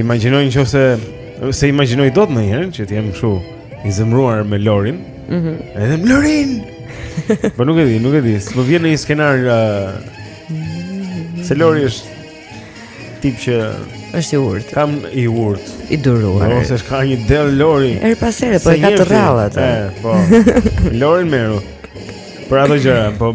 Imagjinoj nëse s'e imagjinoj dot një herë që të jem kështu i zemruar me Lorin. Mhm. Mm edhe me Lorin. Po nuk e di, nuk e di. Se më vjen një skenar uh, se Lori është tip që është i urtë. Kam i urtë, i durruar. Po se ka një dell Lori. Herë pas here, po e ka të rrallat. Po. Lorin Meru. Për ato gjëra, po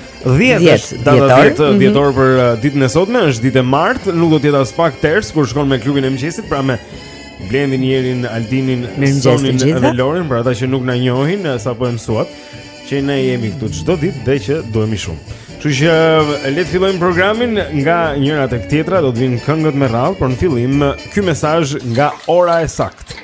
10 është data 10 mhm. dhjetor për uh, ditën e sotme, është ditë e martë, nuk do të jetë aspak ters kur shkon me klubin e mëngjesit, pra me Blendin, Jerin, Aldinin, Sonin dhe Lorin, për ata që nuk na njohin, uh, sapo e mësuat, që ne jemi këtu çdo ditë dhe që duhemi shumë. Kështu që uh, le të fillojmë programin nga njëra tek tjetra, do të vijnë këngët me radhë, por në fillim ky mesazh nga ora e saktë.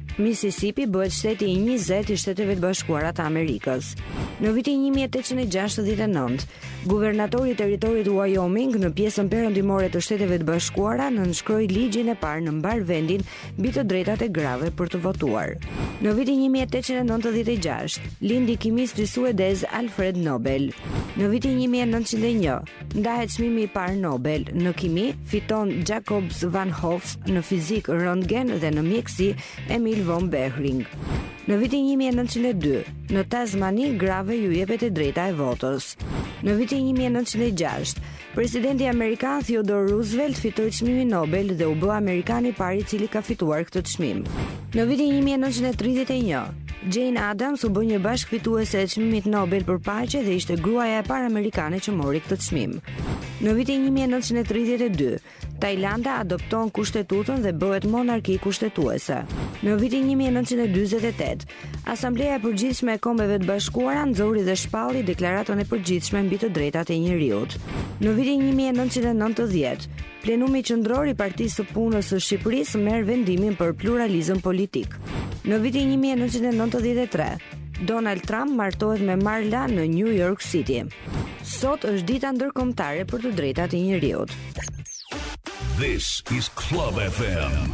Mississippi bëhet shteti i 20 i Shteteve të Bashkuara të Amerikës. Në vitin 1869, guvernatori i territorit Wyoming në pjesën perëndimore të Shteteve të Bashkuara nënshkroi ligjin e parë në mbarë vendin mbi të drejtat e grave për të votuar. Në vitin 1896, lindi kimisti suedez Alfred Nobel. Në vitin 1901, Ndahet çmimi i parë Nobel në kimi, fiton Jacobs van Hoff në fizikë Röntgen dhe në mjekësi Emil von Behring. Në vitin 1902, në Tasmani grave iu jepet e drejta e votës. Në vitin 1906, presidenti amerikan Theodore Roosevelt fitoi çmimin Nobel dhe u bë amerikani i parë i cili ka fituar këtë çmim. Në vitin 1931, Jane Addams u bë një bashkëfituese e çmimit Nobel për paqe dhe ishte gruaja e parë amerikane që mori këtë çmim. Në vitin 1932, Tajlanda adopton kushtetutën dhe bëhet monarki kushtetuese. Në vitin 1948, Asambleja e Përgjithshme e Kombeve të Bashkuara nxori dhe shpalli Deklaratën e Përgjithshme mbi të Drejtat e Njeriut. Në vitin 1990, Plenumi Qendror i Partisë së Punës së Shqipërisë merr vendimin për pluralizëm politik. Në vitin 1993, Donald Trump martohet me Marla në New York City. Sot është dita ndërkombëtare për të drejtat e njeriut. This is Club FM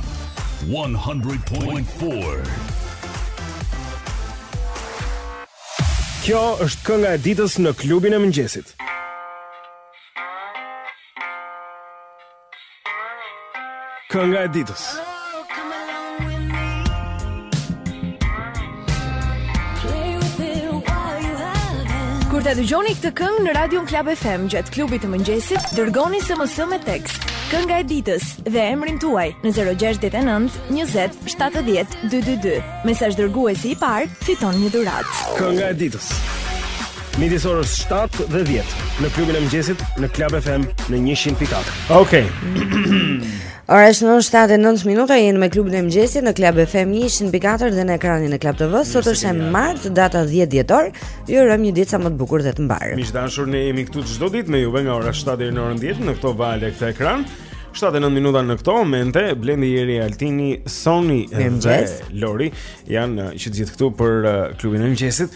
100.4. Kjo është kënga e ditës në klubin e mëngjesit. Kënga e ditës. Kur ta dëgjoni këtë këngë në Radio Club FM gjatë klubit të mëngjesit, dërgoni SMS me tekst. Kënga e ditës dhe emrin tuaj në 069 20 70 222. Mesazh dërguesi i parë, fiton një dhuratë. Kënga e ditës. Kënga e ditës. Midis orës 7 dhe 10 në klubin e mëgjesit Në Klab FM Në 100.4 Ok Ora është 7 e 9 minuta Jemi me klubin e mëgjesit Në Klab FM 100.4 Dhe në ekranin e Klab TV Sot është e martë Data 10 dhjetor Ju urojmë një ditë sa më të bukur dhe të mbarë Miq të dashur ne jemi këtu çdo ditë Me juve nga ora 7 deri në orën 10 Në këto valë këtë ekran 7 e 9 minuta në këto momente, Blendi Jeri Altini, Soni dhe Lori janë që të gjithë këtu për uh, klubin e mëngjesit.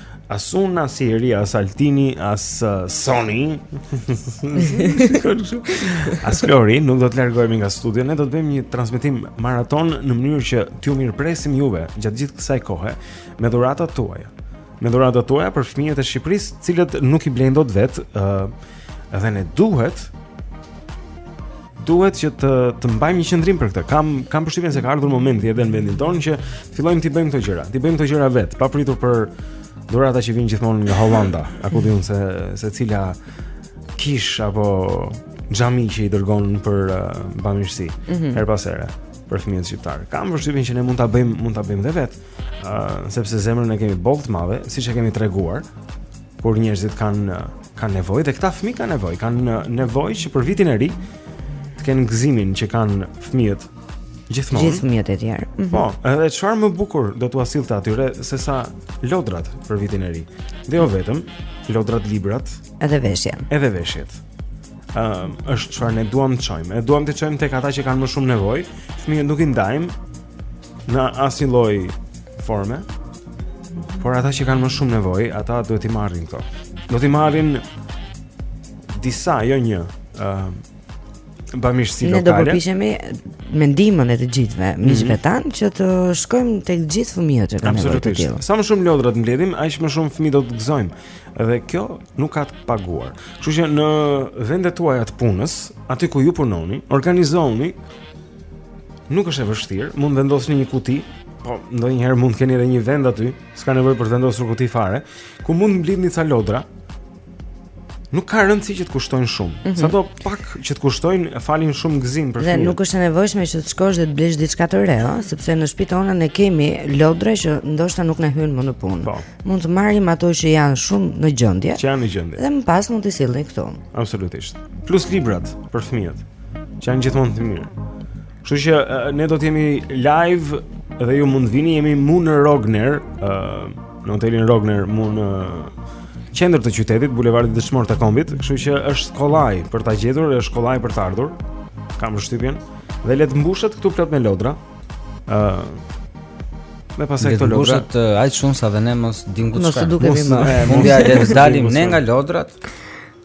As unë, as Jeri, as Altini, as uh, Soni As Lori, nuk do të largohemi nga studio Ne do të bëjmë një transmetim maratonë Në mënyrë që t'ju mirëpresim juve Gjatë gjithë kësaj kohe Me dhuratat tuaja Me dhuratat tuaja për fëmijët e Shqipërisë të cilët nuk i blejnë dot vetë uh, Dhe ne duhet duhet që të të mbajmë një qëndrim për këtë. Kam kam përshtypjen se ka ardhur momenti edhe në vendin tonë që të fillojmë t'i bëjmë këto gjëra. T'i bëjmë këto gjëra vetë, pa pritur për dhurata që vijnë gjithmonë nga Holanda, apo di unë se cila kish apo xhami që i dërgon për uh, bamirësi mm -hmm. herë pas here për fëmijët shqiptarë. Kam përshtypjen që ne mund ta bëjmë mund ta bëjmë edhe vetë, uh, sepse zemrën e kemi boll të madhe, siç e kemi treguar. Kur njerëzit kanë kanë nevojë dhe këta fëmijë kanë nevojë, kanë nevojë që për vitin e ri të kenë gëzimin që kanë fëmijët gjithmonë. Gjithë fëmijët e tjerë. Mm -hmm. Po, edhe çfarë më bukur do t'u sillte atyre sesa lodrat për vitin e ri. Dhe jo vetëm lodrat, librat, edhe veshjet. Edhe veshjet. Ëm, ehm, uh, është çfarë ne duam të çojmë. E duam të çojmë tek ata që kanë më shumë nevojë. Fëmijët nuk i ndajmë në asnjë lloj forme. Por ata që kanë më shumë nevojë, ata duhet t'i marrin këto. Do t'i marrin disa, jo një, ë uh, bamirësi lokale. Ne do të përpiqemi me ndihmën e të gjithëve, miqve tanë që të shkojmë tek gjithë fëmijët që kanë nevojë të tillë. Sa më shumë lodra të mbledhim, aq më shumë fëmijë do të gëzojmë. Dhe kjo nuk ka të paguar. Kështu që në vendet tuaja të punës, aty ku ju punoni, organizoni Nuk është e vështirë, mund të vendosni një kuti, po ndonjëherë mund të keni edhe një vend aty, s'ka nevojë për të vendosur kuti fare, ku mund të mblidhni ca lodra. Nuk ka rëndësi që të kushtojnë shumë. Mm -hmm. Sado pak që të kushtojnë, falin shumë gëzim për fëmijët. Dhe nuk është e nevojshme që të shkosh dhe të blesh diçka të re, ëh, sepse në shtëpitë tona ne kemi lodra që ndoshta nuk na hyjnë më në punë. Po. Mund t'i marrim ato që janë shumë në gjendje. Që janë në gjendje. Dhe më pas mund t'i sillni këtu. Absolutisht. Plus librat për fëmijët. Që janë gjithmonë të mirë. Kështu që uh, ne do të jemi live dhe ju mund të vini jemi mu në Rogner, uh, në hotelin Rogner mu në qendër të qytetit, bulevardi Dëshmorët e Kombit, kështu që është kollaj për ta gjetur, është kollaj për të ardhur. Kam përshtypjen. Dhe le të mbushet këtu plot me lodra. ë uh, Me pasaj këto lodra. Le të mbushet aq shumë sa dhe ne mos dimë ku të shkojmë. Mos të dukemi më. Mund të dalim ne nga lodrat.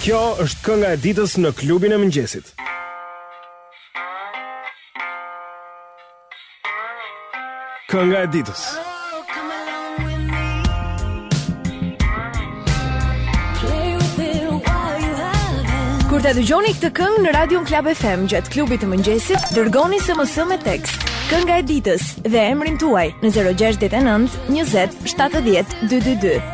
Kjo është kënga e ditës në klubin e mëngjesit. Kënga e ditës. Kur ta dëgjoni këtë këngë në Radio Club FM gjatë klubit të mëngjesit, dërgoni SMS me tekst. Kënga e ditës dhe emrin tuaj në 069 20 70 222.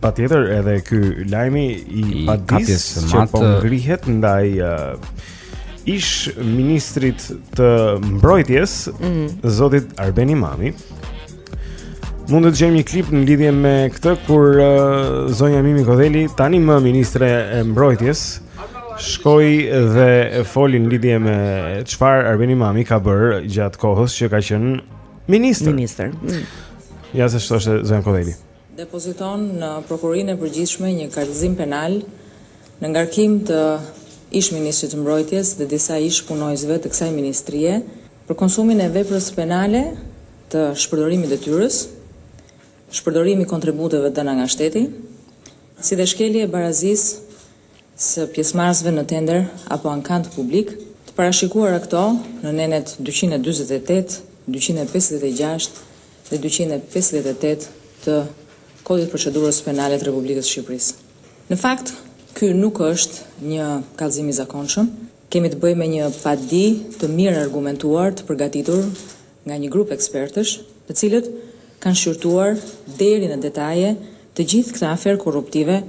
Patjetër edhe ky lajmi i, i padisë që po ngrihet ndaj uh, ish ministrit të mbrojtjes, mm -hmm. zotit Arben Imami. Mund të dëgjojmë një klip në lidhje me këtë kur uh, zonja Mimi Kodheli tanimë ministre e mbrojtjes shkoi dhe foli në lidhje me çfarë Arben Imami ka bërë gjatë kohës që ka qenë ministër. Ministër. Mm. Ja se ç'thoshte zonja Kodheli. depoziton në Prokurorinë e Përgjithshme një kallëzim penal në ngarkim të ish-ministrit të Mbrojtjes dhe disa ish-punonjësve të kësaj ministrie për konsumim e veprës penale të shpërdorimit detyrës, shpërdorim i kontributeve të dhëna nga shteti, si dhe shkelje e barazisë së pjesëmarrësve në tender apo ankand publik, të parashikuara këto në nenet dyqind e dyzet e tetë, dyqind e pesëdhjetë e gjashtë dhe dyqind e pesëdhjetë e tetë të Kodit Procedurës Penale të Republikës së Shqipërisë. Në fakt, ky nuk është një kallëzim i zakonshëm. Kemi të bëjmë me një padi të mirëargumentuar, të përgatitur nga një grup ekspertësh, të cilët kanë shqyrtuar deri në detaje të gjithë këtë aferë korruptive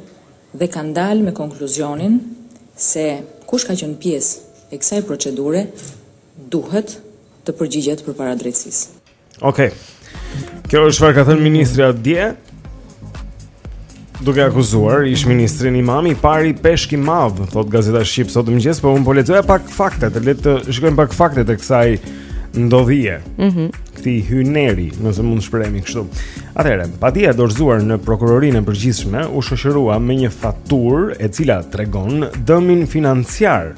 dhe kanë dalë me konkluzionin se kush ka qenë pjesë e kësaj procedure duhet të përgjigjet përpara drejtësisë. Okej. Okay. Kjo është çfarë ka thënë ministrja dje. Duke akuzuar ish ministrin Imami i pari peshk i madh, thotë gazeta Shqip sot në mëngjes, po unë po lexoja pak faktet, le të shikojmë pak faktet e kësaj ndodhie. Mhm. Mm këtij hyneri, nëse mund të shprehemi kështu. Atëherë, padia e dorëzuar në prokurorinë e përgjithshme u shoqërua me një faturë e cila tregon dëmin financiar.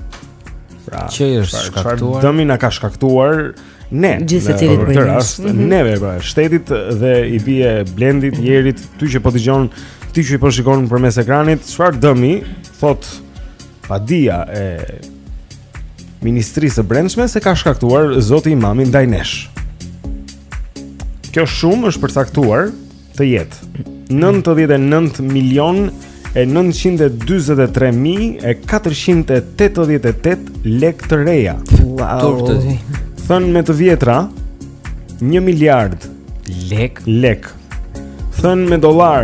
Pra, që është shkaktuar? Dëmin na ka shkaktuar ne. Gjithsecilit prej nesh, mm -hmm. neve pra, shtetit dhe i bie Blendit, mhm. Jerit, ty që po dëgjon, ty që po shikon përmes ekranit, çfarë dëmi thotë Padia e Ministrisë së Brendshme se ka shkaktuar zoti Imami ndaj nesh. Kjo shumë është përcaktuar të jetë 99 milion e 943.488 lek të reja. Wow. Thënë me të vjetra, 1 miliard lek. Lek. Thënë me dollar,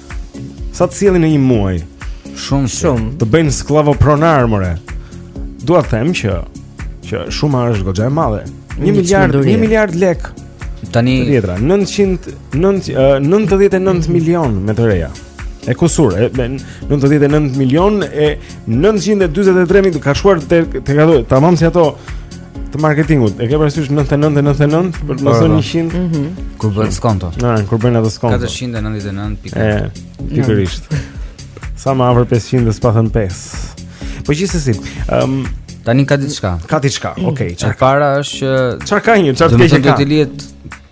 Sa të sjellin në një muaj? Shumë shumë. Të bëjnë skllavopronar more. Dua të them që që shuma është goxha e madhe. 1 miliard, 1 miliard lek. Tani letra 900 99 milion me të reja. E kusur, e 99 milion e 943 mijë e kusur te te ka tamam si ato të marketingut. E ke parasysh 99 99 për të mos thënë 100? Mhm. Kur bën skonto. Na, kur bën atë skonto. 499 pikë. E, pikërisht. Sa më afër 500 dhe s'ka thënë 5. Po gjithsesi, ëm um, tani ka diçka. Ka diçka. Okej, okay, çfarë? Para është që çfarë ka një, çfarë të keqe ka? Do të lihet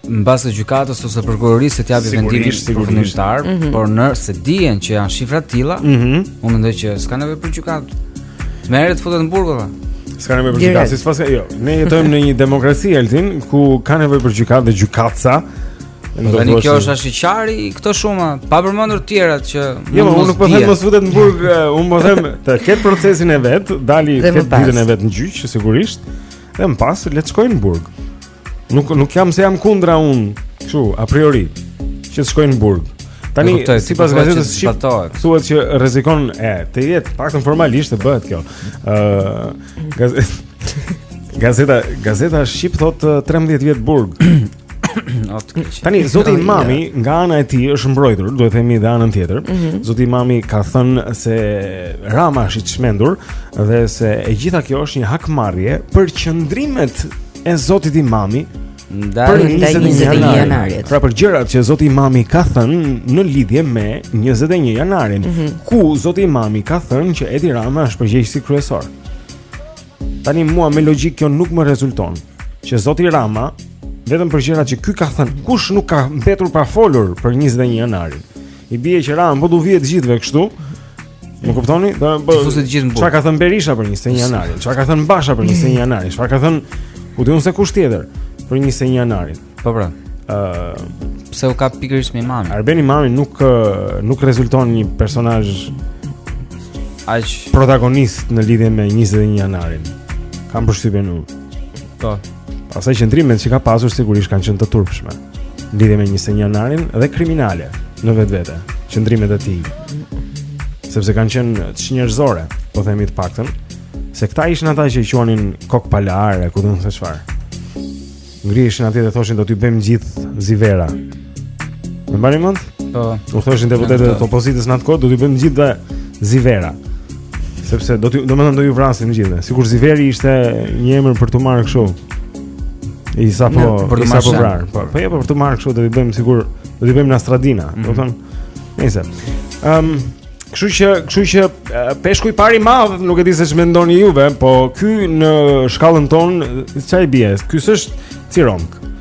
mbase gjykatës ose prokurorisë të japë vendimin përfundimtar, mm -hmm. por nëse dihen që janë shifra të tilla, mm -hmm. unë mendoj që s'ka nevojë për gjykatë. Merret futet në burg apo? S'ka nevojë për gjykatë, si s'paska, jo. Ne jetojmë në një demokraci Altin ku ka nevojë për gjykatë dhe gjykatës. Po tani kjo është ashiqari, këto shuma, pa përmendur të tjerat që Jo, po, unë nuk po them mos futet në burg, unë po them të ketë procesin e vet, dale të ketë ditën e vet në gjyq, sigurisht. Dhe më pas le të shkojnë në burg. Nuk nuk është se jam kundra unë, kështu a priori, që të shkojnë në burg. Tani sipas gazetës Shqip thuhet që rrezikon e të jetë të paktën formalisht të bëhet kjo. ë uh, Gazeta gazeta Shqip thotë 13 vjet burg. Tani zoti Imami nga ana e tij është mbrojtur, duhet të themi dhe anën tjetër. Mm -hmm. Zoti Imami ka thënë se Rama është i çmendur dhe se e gjitha kjo është një hakmarrje për qëndrimet e Zotit Imami ndaj 21 janarit. Pra për gjërat që Zoti Imami ka thënë në lidhje me 21 janarin, mm -hmm. ku Zoti Imami ka thënë që Edi Rama është përgjegjësi kryesor. Tani mua me logjikë kjo nuk më rezulton që Zoti Rama vetëm për gjërat që ky ka thënë, kush nuk ka mbetur pa folur për 21 janarin. I bie që Rama po du vihet gjithëve kështu. Më kuptoni? Do të po, t'i fusë të gjithë në burg. Çfarë ka thënë Berisha për 21 janarin? Çfarë ka thënë Basha për 21 janarin? Çfarë ka thënë ku di unë se kush tjetër për 21 janarin? Po pra. Ë, uh, pse u kap pikërisht me Imamin? Arben Imami nuk nuk rezulton një personazh aq protagonist në lidhje me 21 janarin. Kam përshtypjen unë. Po. Pastaj qëndrimet që ka pasur sigurisht kanë qenë të turpshme. Lidhje me 21 janarin dhe kriminale në vetvete, qëndrimet e tij. Sepse kanë qenë çnjerëzore, po themi të paktën, se këta ishin ata që i quanin kokëpalarë ku di unë se çfarë. Ngriheshin atje dhe thoshin do t'ju bëjmë gjithë Zivera. E mbani mend? Po. U thoshin deputetët e opozitës në atë kohë, do t'ju bëjmë gjithë Zivera. Sepse do t'i, domethënë do ju vrasim gjithë. Sikur Ziveri ishte një emër për të marrë kështu. I sa po, për të marrë vrar. Po, po ja po për të marrë kështu do t'i bëjmë sikur do t'i bëjmë Nastradina, mhm. domethënë. Nëse. Ehm, kështu që, kështu që peshku i parë i madh, nuk e di se ç'mendoni juve, po ky në shkallën tonë çfarë bie? Ky s'është cironkë.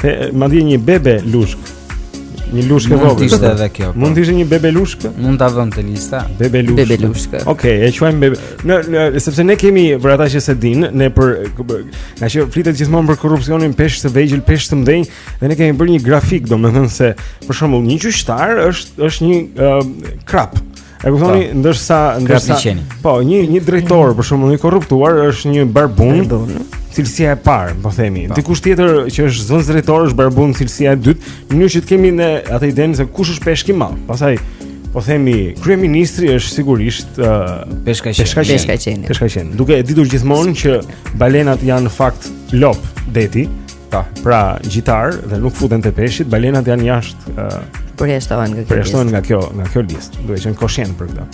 Te madje një bebelushkë. Një lushkë vogël. Mund të ishte edhe kjo. Po. Mund të ishte një bebelushkë? Mund ta vëmë te lista. Bebelushkë. Bebelushkë. Okej, okay, e quajmë bebe. Në, në sepse ne kemi për ata që s'e dinë, ne për ngaqë flitet gjithmonë për korrupsionin peshq të vegjël, peshq të mëdhenj, dhe ne kemi bërë një grafik, domethënë se për shembull një gjyqtar është është një uh, krap. E kuptoni, po. ndërsa ndërsa po, një një drejtor për shembull i korruptuar është një barbun, cilësia e parë, po themi. Po. Dikush tjetër që është zëvendësdrejtor është barbun cilësia e dytë, në mënyrë që të kemi ne atë idenë se kush është peshk i madh. Pastaj po themi kryeministri është sigurisht uh, peshkaqen, peshkaqen, peshkaqen. Duke e ditur gjithmonë që balenat janë në fakt lopë deti, Ta. Pra, gjitarë dhe nuk futen te peshqit, balenat janë jashtë uh, përjashtohen nga kjo. Përjashtohen nga kjo, nga kjo listë. Duhet të jemi koshient për këtë.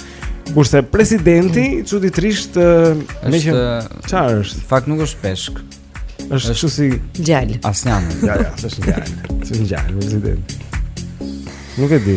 Kurse presidenti mm. çuditërisht uh, me që çfarë është? Fakt nuk është peshk. Është kështu si ngjalë. Asnjë. Ja, ja, s'është ngjalë. S'është ngjalë, presidenti. Nuk e di.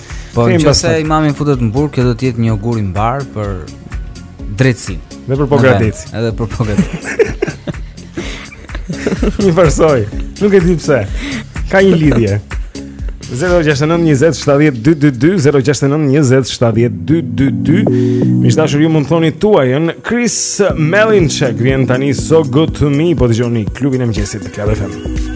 Po nëse Imami futet në burg, kjo do të jetë një ogur i mbarë për drejtësinë. Dhe për Pogradecin. Edhe për Pogradecin. Njëfarësoj. Nuk e di pse. Ka një lidhje. 069 20 70 222 069 20 70 222 Miq të dashur ju mund thoni tuajën Chris Malinchak vjen tani So Good To Me Po dëgjoni klubin e mëngjesit Club FM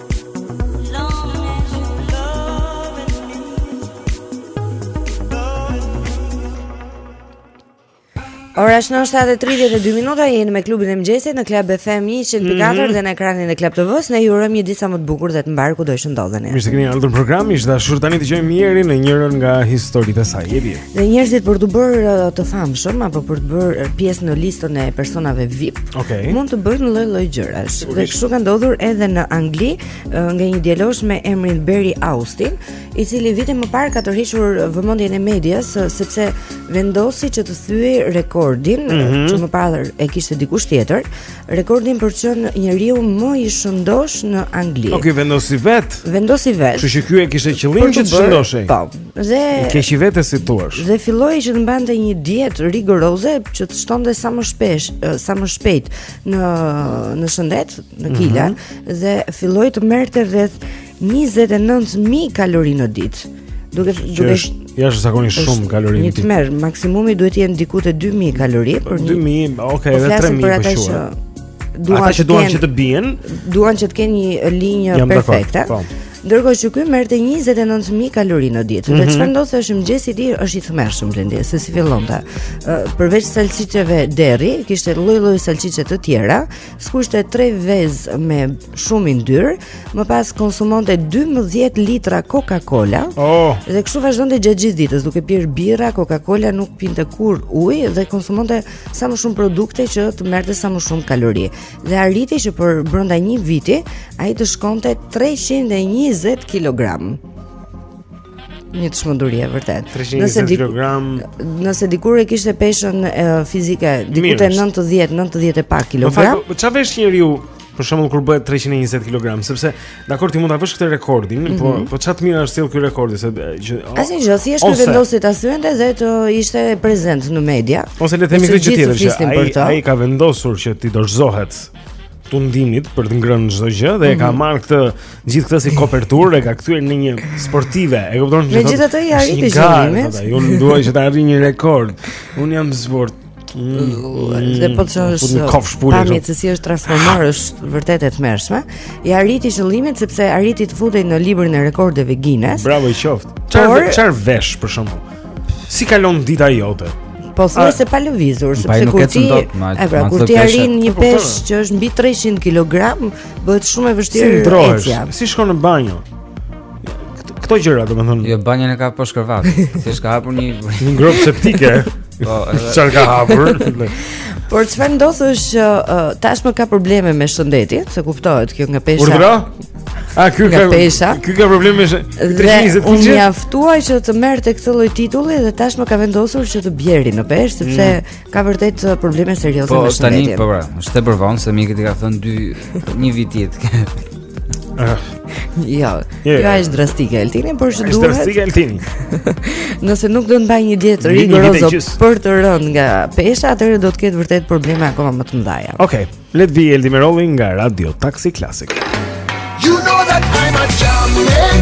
Ora është në 7:32 minuta jeni me klubin e mëngjesit në Club FM 104 mm -hmm. dhe në ekranin e Club TV-s ne ju urojmë një ditë sa më të bukur dhe të mbarë kudo që ndodheni. Mirë se keni ardhur në program, miq të dashur tani dëgjojmë Merin në njërën nga historitë e saj. Jepi. Dhe njerëzit për t'u bërë uh, të famshëm apo për t'u bërë uh, pjesë në listën e personave VIP, okay. mund të bëjnë lloj-lloj gjërash. Dhe kështu ka ndodhur edhe në Angli, uh, nga një djalosh me emrin Barry Austin, i cili vite më parë ka tërhequr vëmendjen e medias sepse vendosi që të thyejë rekordin mm -hmm. që më parë e kishte dikush tjetër, rekordin për të qenë njeriu më i shëndoshë në Angli. Okej, okay, vendosi vetë. Vendosi vetë. Kështu që ky e kishte qëllim që të shëndoshej. Po. Do keqen e vetes si thua. Dhe filloi që të mbante një dietë rigoroze që të shtonte sa më shpesh, sa më shpejt në në shëndet, në mhm. kile mm -hmm. dhe filloi të merrte rreth 29000 kalori në ditë. Duke duke Jashtëzakonisht shumë kalori. Një tmerr, maksimumi duhet të jenë diku te 2000 kalori për 2000, okay, edhe 3000 për ata që duan ata që duan që të bien, duan që të kenë një linjë perfekte. Po. Ndërkohë që ky merrte 29000 kalori në ditë. Mm -hmm. Dhe mhm. çfarë ndodh është mëngjesi i tij është i tmerrshëm Blendi, se si fillonte. Uh, përveç salsiçeve derri, kishte lloj-lloj salsiçe të tjera, Skuqte 3 vezë me shumë yndyrë, më pas konsumonte 12 litra Coca-Cola. Oh. Dhe kështu vazhdonte gjatë gjithë ditës duke pirë birra, Coca-Cola nuk pinte kurrë ujë dhe konsumonte sa më shumë produkte që të merrte sa më shumë kalori. Dhe arriti që për brenda një viti ai të shkonte 320 kg. një çmenduri e vërtetë. Nëse di kilogram, nëse dikur e kishte peshën e, fizike diku te 90, 90 e pak po kilogram. Po ça vesh njeriu për shembull kur bëhet 320 kg, sepse dakord ti mund ta vësh këtë rekordin, mm -hmm. po mhm. po ça të mire i sjell ky rekordi se që Asnjë gjë, thjesht ose, vendosi ta thyente dhe të ishte prezent në media. Ose le të themi këtë gjë tjetër që ai ai ka vendosur që t'i dorëzohet tundimit për të ngrënë çdo gjë dhe e ka mhm. marrë këtë gjithë këtë si kopertur e ka kthyer në një sportive. E kupton? Megjithatë ia arriti qëllimit. Unë dua që të arrij një rekord. Unë jam sport. Dhe po të shohësh pamjet se si është transformuar është vërtet e tmerrshme. Ia arriti qëllimit sepse arriti të futej në librin e rekordeve Guinness. Bravo i qoftë. Çfarë çfarë vesh për shembull? Si kalon dita jote? Pothuajse pa lëvizur, sepse kur ti e pra kur ti arrin një peshë që është mbi 300 kg, bëhet shumë e vështirë ecja. Si shkon në banjo? Këto gjëra, domethënë. Jo, banjën e ka po shkërvat. Thjesht ka hapur një një gropë septike. Po, çfarë ka hapur? Por çfarë ndodh është që tashmë ka probleme me shëndetin, se kuptohet kjo nga pesha. Urdhra? A ky ka pesha. Ky ka probleme me 320 fiqe. Dhe u mjaftua që të merrte këtë lloj titulli dhe tashmë ka vendosur që të bjerë në peshë sepse mm. ka vërtet uh, probleme serioze po, me shëndetin. Po tani po pra, është tepër vonë se mjekët i kanë thënë dy një vit jetë. Ah. Jo, jo ja, është drastike Eltini, por që duhet. Është drastike Eltini. Nëse nuk do të mbajë një dietë rigoroze për të rënë nga pesha, atëherë do të ketë vërtet probleme akoma më të mëdha. Okej. Okay. Le të vijë Eldi Merolli nga Radio Taxi Classic. You know that I'm a champion.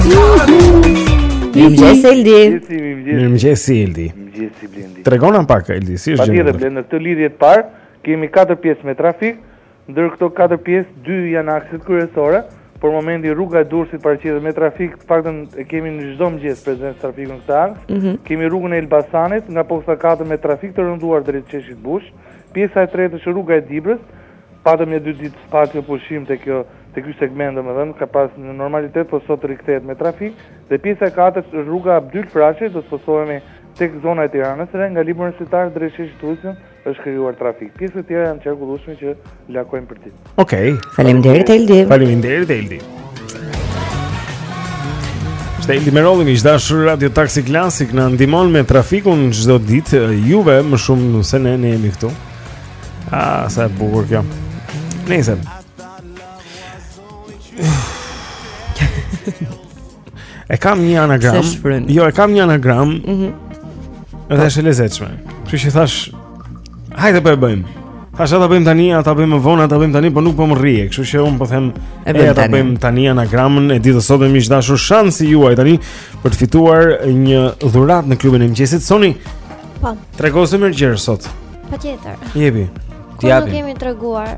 Mirëmëngjes, Eldi Mirëmëngjes, Eldi Mirëmëngjes, Eldi Tregona pak, Eldi, si është gjendja? Patjetër, Blendi, në këtë lidhje të parë Kemi 4 pjesë me trafik Ndër këto 4 pjesë, 2 janë akset kryesore Për momentin rruga e Durrësit paraqitet me trafik Të paktën e kemi në çdo mëngjes prezent trafikun në këtë aks mm -hmm. Kemi rrugën e Elbasanit Nga posta 4 me trafik të rënduar drejt Sheshit Bush Pjesa e tretë është rruga e Dibrës. Patëm nja dy ditë spacio pushim te kjo, te ky segment domethënë, ka pas një normalitet po sot rikthehet me trafik. Dhe pjesa e katërt është rruga Abdyl Frashëri, do të spostohemi tek zona e Tiranës së Re, nga Libri Universitar drejt Sheshit Uillson është krijuar trafik. Pjesët e tjera janë të qarkullueshme që lakojmë përditë. Okej. Okay. Faleminderit Eldi. Faleminderit Eldi. Ishte Eldi Merolli miq të dashur radio taksi klasik Na ndihmon me trafikun çdo ditë Juve më shumë se ne, ne jemi këtu A, sa e bukur kjo Nejse E kam një anagram Jo, e kam një anagram mm -hmm. Edhe është e lezetshme Që që thashë Hajde po e bëjmë. Thashë a ta bëjmë tani, a ta bëjmë vonë, a ta bëjmë tani, por nuk po më rrihet, kështu që un po them e bëjmë tani. Bëjmë tani anagramën e ditës sotme miq të dashur shansi juaj tani për të fituar një dhuratë në klubin e mëngjesit, Soni. Po. Tregohu zemërgjerë sot. Patjetër. Jepi. Ti japi. Kemi treguar.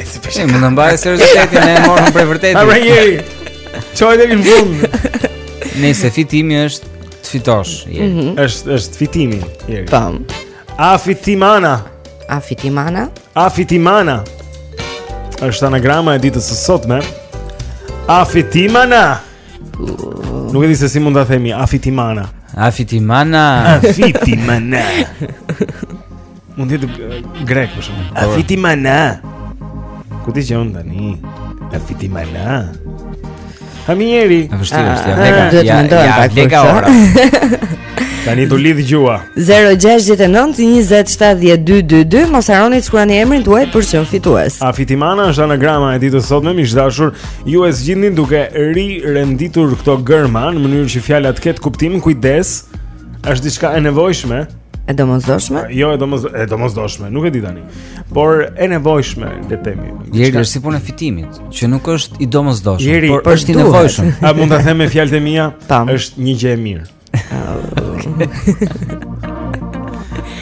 E mund të mbaj seriozitetin e morëm për së vërteti Abra njeri Çoje deri në fund Nëse fitimi është të fitosh mm -hmm. është, është fitimi jeri. Tam A fitimana A fitimana A fitimana është anagrama e ditës së sotme A fitimana uh. Nuk e di se si mund ta themi A fitimana A fitimana A fitimana Mund të jetë grek për shkak. A fiti mana? Ku ti jam tani? A fiti mana? Ha mieri. A vështirë ah, është, ne ka. Ja, ja, pak ne ka ora. Tani t'u lidh gjuha. 069 20 7222 mos harroni të shkruani emrin tuaj për të qenë fitues. A fitimana është anagrama e ditës sotme miq të dashur. Ju e zgjidhni duke rirenditur këto gërma në mënyrë që fjala të ketë kuptim. Kujdes. Është diçka e nevojshme. E domosdoshme? Jo, e domos e domosdoshme, nuk e di tani. Por e nevojshme le të themi. Jeri është si puna fitimit, që nuk është i domosdoshëm, Jeri, por është i nevojshëm. A mund ta them me fjalët e mia? Është një gjë e mirë.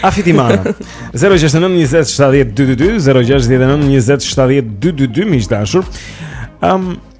A fitimana 069 20 70 222 069 20 70 222 Miq të dashur um,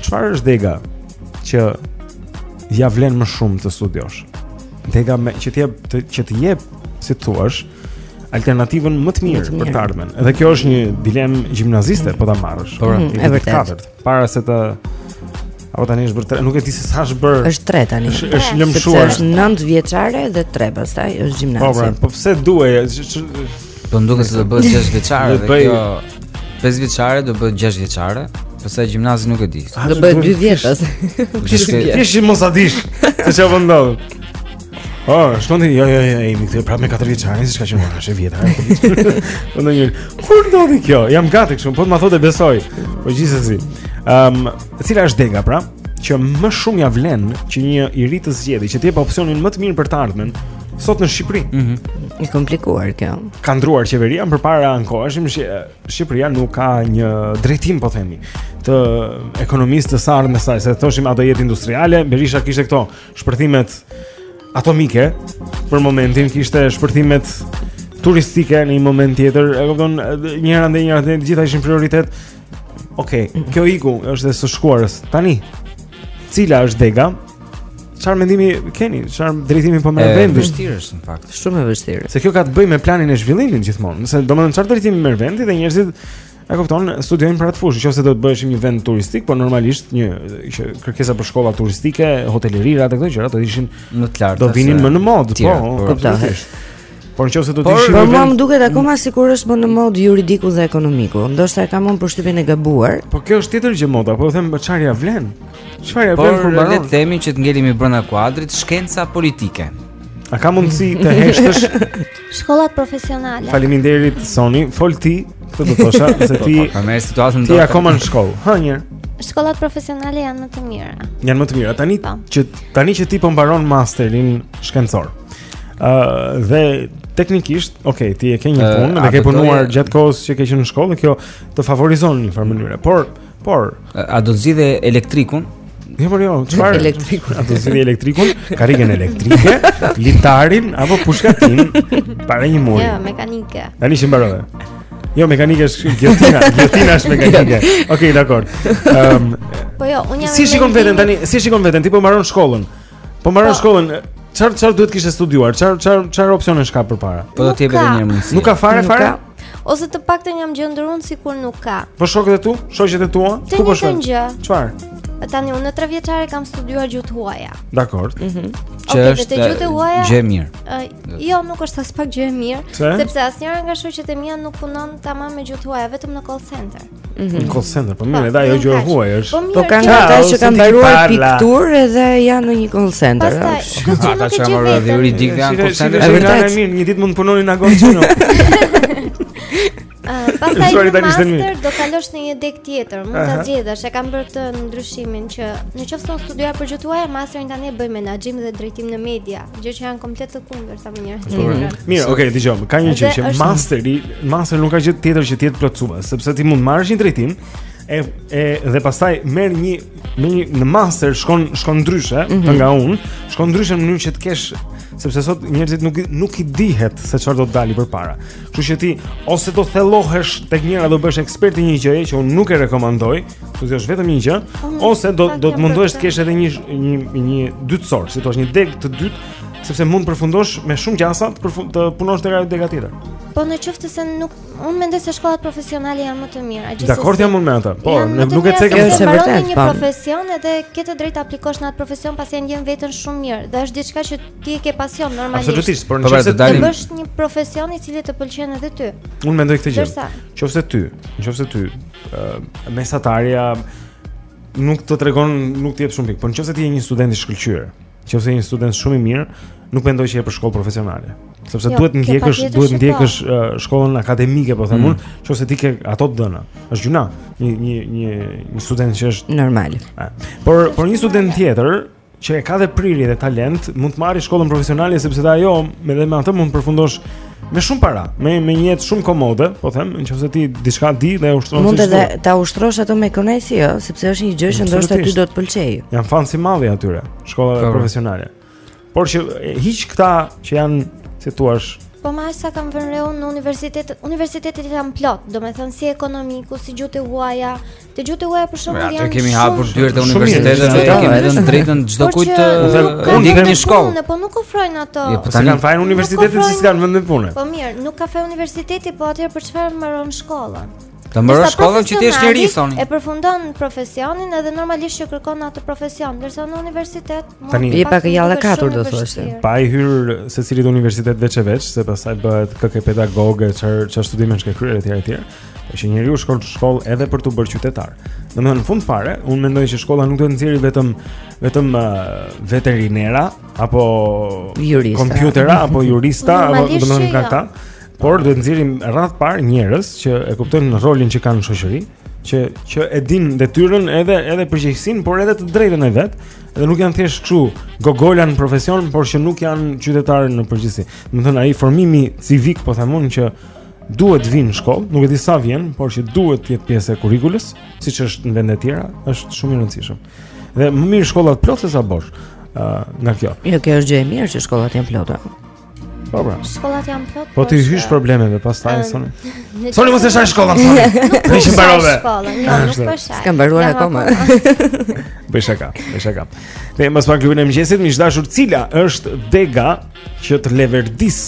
Çfarë është dega që ja vlen më shumë të studiosh? Dega me që të jep të që të jep, si të thuash, alternativën më të mirë për të ardhmen. Dhe kjo është një dilemë gjimnaziste, mm. po ta marrësh. Po, mm, e katërt. Para se të Apo tani është bërë tre, nuk e di se sa është bërë. Është tre tani. Është është lëmshuar. Është 9 vjeçare dhe 3 pastaj është gjimnazi. Po, pra, po pse duhej? Po më duket se do bëhet 6 vjeçare dhe kjo 5 vjeçare do bëhet 6 vjeçare, pastaj gjimnazi nuk e di. Do bëhet 2 vjeças. Ti je mos e dish se çfarë po ndodh. Oh, shton ti, jo, jo, jo, jemi këtu prapë me 4 vjeçare, siç ka qenë më shumë vjetar. Po ndonjë. Kur ndodhi kjo? Jam gati kështu, po të ma thuash e besoj. Po gjithsesi. Ehm, um, cila është dega pra? që më shumë ja vlen që një i ri të zgjedhë që të jep opsionin më të mirë për të ardhmen sot në Shqipëri. Ëh. Mm -hmm. E komplikuar kjo. Ka ndruar qeveria përpara ankoheshim që Shqipëria nuk ka një drejtim po themi të ekonomisë të së ardhmes saj, se thoshim a do jetë industriale, Berisha kishte këto shpërthimet atomike për momentin, kishte shpërthimet turistike në një moment tjetër, e kupton, njëra ndaj njëra, të gjitha ishin prioritet. Okej, okay, kjo iku është e së shkuarës. Tani, cila është dega? Çfarë mendimi keni? Çfarë drejtimi po merr vendi? Është vështirë në fakt. Shumë e vështirë. Se kjo ka të bëjë me planin e zhvillimit gjithmonë. Se domethënë çfarë drejtimi merr vendi dhe njerëzit e kupton, studiojnë për atë fushë, në qoftë se do të bëheshim një vend turistik, por normalisht që kërkesa për shkolla turistike, hoteleri ra dhe këto gjëra do të ishin më të larta. Do vinin më në modë, po, kuptohet. Por në qoftë se do të ishim Por më duket akoma sikur është më në modë juridiku dhe ekonomiku. Ndoshta e kam unë përshtypjen e gabuar. Po kjo është tjetër gjë moda, po unë them çfarë ja vlen? Çfarë ja vlen kur mbaron? Por le të themi që të ngelemi brenda kuadrit shkenca politike. A ka mundësi të heshtësh? Shkollat profesionale. Faleminderit Soni, fol ti, këtë do të thosha se po, ti po, ta di situatën ti akoma në shkollë. Ha një. Shkollat profesionale janë më të mira. Janë më të mira tani po. që tani që ti po mbaron masterin shkencor. Ë uh, dhe teknikisht, ok, ti e ke një punë, uh, ke punuar gjatë kohës që ke qenë në shkollë, kjo të favorizon në një farë mënyre. Por, por, a do të zgjidhe elektrikun? Jo, por jo, çfarë? Elektrikun. A do të zgjidhe elektrikun? Karrigen elektrike, litarin apo pushkatim para një muri? Jo, mekanike. Tani që mbarove. Jo, mekanike është gijotina, gijotina është mekanike. Okej, okay, dakord. Ehm. Um, po jo, unë jam. Si shikon veten tani? Si shikon veten? Ti po mbaron shkollën. Po mbaron shkollën, çfarë çfarë duhet të kishte studiuar? Çfarë çfarë çfarë opsionesh ka përpara? Po do të jepet edhe një mundësi. Nuk ka fare fare. Ose të paktën jam gjendur unë sikur nuk ka. Po shokët e tu, shoqet e tua, ku po shkojnë? Çfarë? Tani unë në 3 vjeçare kam studiuar gjuhë të huaja. Dakor. Mhm. Mm që okay, është gjuhë të huaja. Gjë e mirë. Uh, jo, nuk është as pak gjë e mirë, sepse asnjëra nga shoqet e mia nuk punon tamam me gjuhë të huaja, vetëm në call center. Mm -hmm. Call center, po mirë, edhe ajo gjuhë e huaj është. Po, po ka ata që kanë mbaruar pikturë edhe janë në një call center. Pastaj, ata që kanë mbaruar juridik edhe janë në call center. Është vërtet mirë, një ditë mund të punonin në call center. Ah, pastaj në master do kalosh në një degë tjetër, mund ta zgjedhësh. E kam bërë këtë ndryshimin që në qoftë se studioja për gjuhë të huaj, masterin tani e bëj menaxhim dhe drejtim në media. Gjë që janë komplet të kundërta për njerëz. Mm. Mirë, okay, dëgjomë. Ka një gjë që është... masteri, master nuk ka gjë tjetër që të jetë plotësues, sepse ti mund të marrësh një drejtim e e dhe pastaj merr një me një në master shkon shkon ndryshe mm -hmm. nga unë, shkon ndryshe në mënyrë që të kesh sepse sot njerëzit nuk nuk i dihet se çfarë do të dali përpara. Kështu që ti ose do thellohesh tek njëra do bëhesh ekspert i një gjëje që unë nuk e rekomandoj, Të zgjedhësh vetëm një gjë ose do do të mundohesh të kesh edhe një një një dytësor, si thua, një degë të dytë, sepse mund të përfundosh me shumë gjasa të përfund të punosh tek ajo dega tjetër. Po në qoftë se nuk unë mendoj se shkollat profesionale janë më të mira. Dakor jam unë me atë. Po, nuk nuk ecet më, se vërtet. Është një profesion edhe ke të drejtë aplikosh në atë profesion pasi e ndjen veten shumë mirë. Dhe është diçka që ti e ke pasion normalisht. Absolutisht, por nëse po, po. Të bësh një profesion i cili të pëlqen edhe ty. Unë mendoj këtë gjë. Në qoftë se ti, në qoftë se ti, uh, mesatarja nuk të tregon, nuk të jep shumë pikë, por në qoftë se ti je një student i shkëlqyer, në qoftë se je një student shumë i mirë, nuk mendoj që je për shkollë profesionale. Sepse jo, duhet të ndjekësh, duhet të ndjekësh uh, shkollën akademike, po them mm. unë, në qoftë se ti ke ato të dhëna. Është gjynah, një një një një student që është normal. Por por një student tjetër që e ka dhe prirje dhe talent, mund të marrë shkollën profesionale sepse dhe ajo me dhe me atë mund të përfundosh me shumë para, me me një jetë shumë komode, po them, në qoftë se ti diçka di dhe e ushtron si Mund edhe ta ushtrosh atë me kënaqësi, jo, sepse është një gjë që ndoshta ty do të pëlqejë. Jam fans i madh i atyre, shkollave profesionale. Por që hiq këta që janë, si thua, Po me sa kam vënë re unë në universitet, universitetet janë plot, do me thënë si ekonomiku, si gjuhët e huaja, Te gjuhët e huaja për shembull janë. Ne kemi hapur dyert e universitetit, ne kemi dhënë të drejtën çdokujt të ndjekë një shkollë. Ne po nuk ofrojnë ato. Jo, po tani kanë fajin universitetet se s'kanë vend në punë. Po mirë, nuk ka fajin universiteti, po atëherë për çfarë mbaron shkolla? Ti mbaron shkollën që të jesh një profesion. E përfundon profesionin edhe normalisht që kërkon atë profesion, ndërsa në universitet mund të jetë pak llotari do thoshte. Pa i hyrë secilit universitet veç e veç, se pastaj bëhet kë ke pedagogë, çfarë çfarë studimesh ke kryer etj etj. Që njeriu shkon në shkollë edhe për t'u bërë qytetar. Domethënë në fund fare, unë mendoj që shkolla nuk duhet të nxjerrë vetëm vetëm uh, veterinera apo kompjutera apo jurista apo domethënë këta, por duhet të nxjerrim radhë parë njerëz që e kuptojnë rolin që kanë në shoqëri, që që e dinë detyrën edhe edhe përgjegjësinë, por edhe të drejtën e vet, dhe nuk janë thjesht kështu gogola në profesion, por që nuk janë qytetarë në përgjithësi. Domethënë ai formimi civik, po them unë që duhet të vijë në shkollë, nuk e di sa vjen, por që duhet të jetë pjesë e kurrikulës, siç është në vende të tjera, është shumë i rëndësishëm. Dhe më mirë shkollat plot se sa bosh. ë uh, nga kjo. Jo, kjo është gjë e mirë që shkollat janë plot. Po pra. Shkollat janë plot. Po t'i hysh problemeve pastaj Soni. Soni mos e shaj shkollën Soni. Nuk e mbarove. Shkollën, jo, nuk po shaj. S'kam mbaruar akoma. Bëj shaka, bëj shaka. Ne mbas pak klubin e mëngjesit, miq të dashur, cila është dega që të leverdis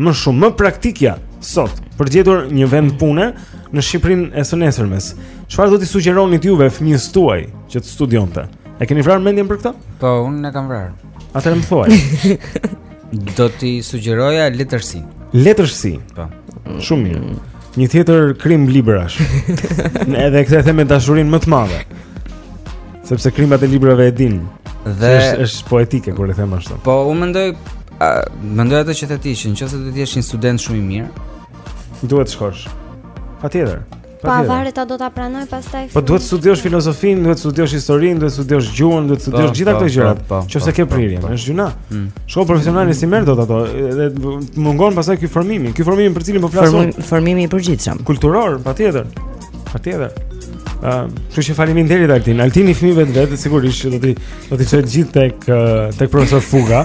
më shumë më praktikja sot për të gjetur një vend pune në Shqipërinë e së nesërmes. Çfarë do t'i sugjeronit juve fëmijës tuaj që të studionte? E keni vrarë mendjen për këtë? Po, unë e kam vrarë. Atëherë më thuaj. do t'i sugjeroja letërsi. Letërsi. Po. Shumë mirë. Një tjetër krimb librash. Edhe këtë e them me dashurinë më të madhe. Sepse krimbat e librave e dinë. Dhe është, është poetike kur e them ashtu. Po, unë mendoj mendoj atë që the ti, që nëse do të jesh një student shumë i mirë, duhet të shkosh. Patjetër. Po varet a do ta pranojë pastaj? Po duhet të studiosh filozofinë, duhet të studiosh historinë, duhet të studiosh gjuhën, duhet të studiosh gjitha këto gjëra. Qoftë se ke prirje, është gjynah. Mm. Shkollë profesionale s'i merr dot ato, edhe mungon pastaj ky formimi, ky formimi për cilin po flasim. Formimi i përgjithshëm. Kulturor, patjetër. Patjetër. Ëm, uh, kështu që faleminderit Altin. Altini fëmijët e vet sigurisht që do t'i do t'i çojë të gjithë tek tek profesor Fuga.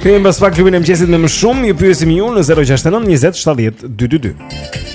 Kthehemi pas pak klubin e mëngjesit me më shumë, ju pyesim ju në 069 20 70 222.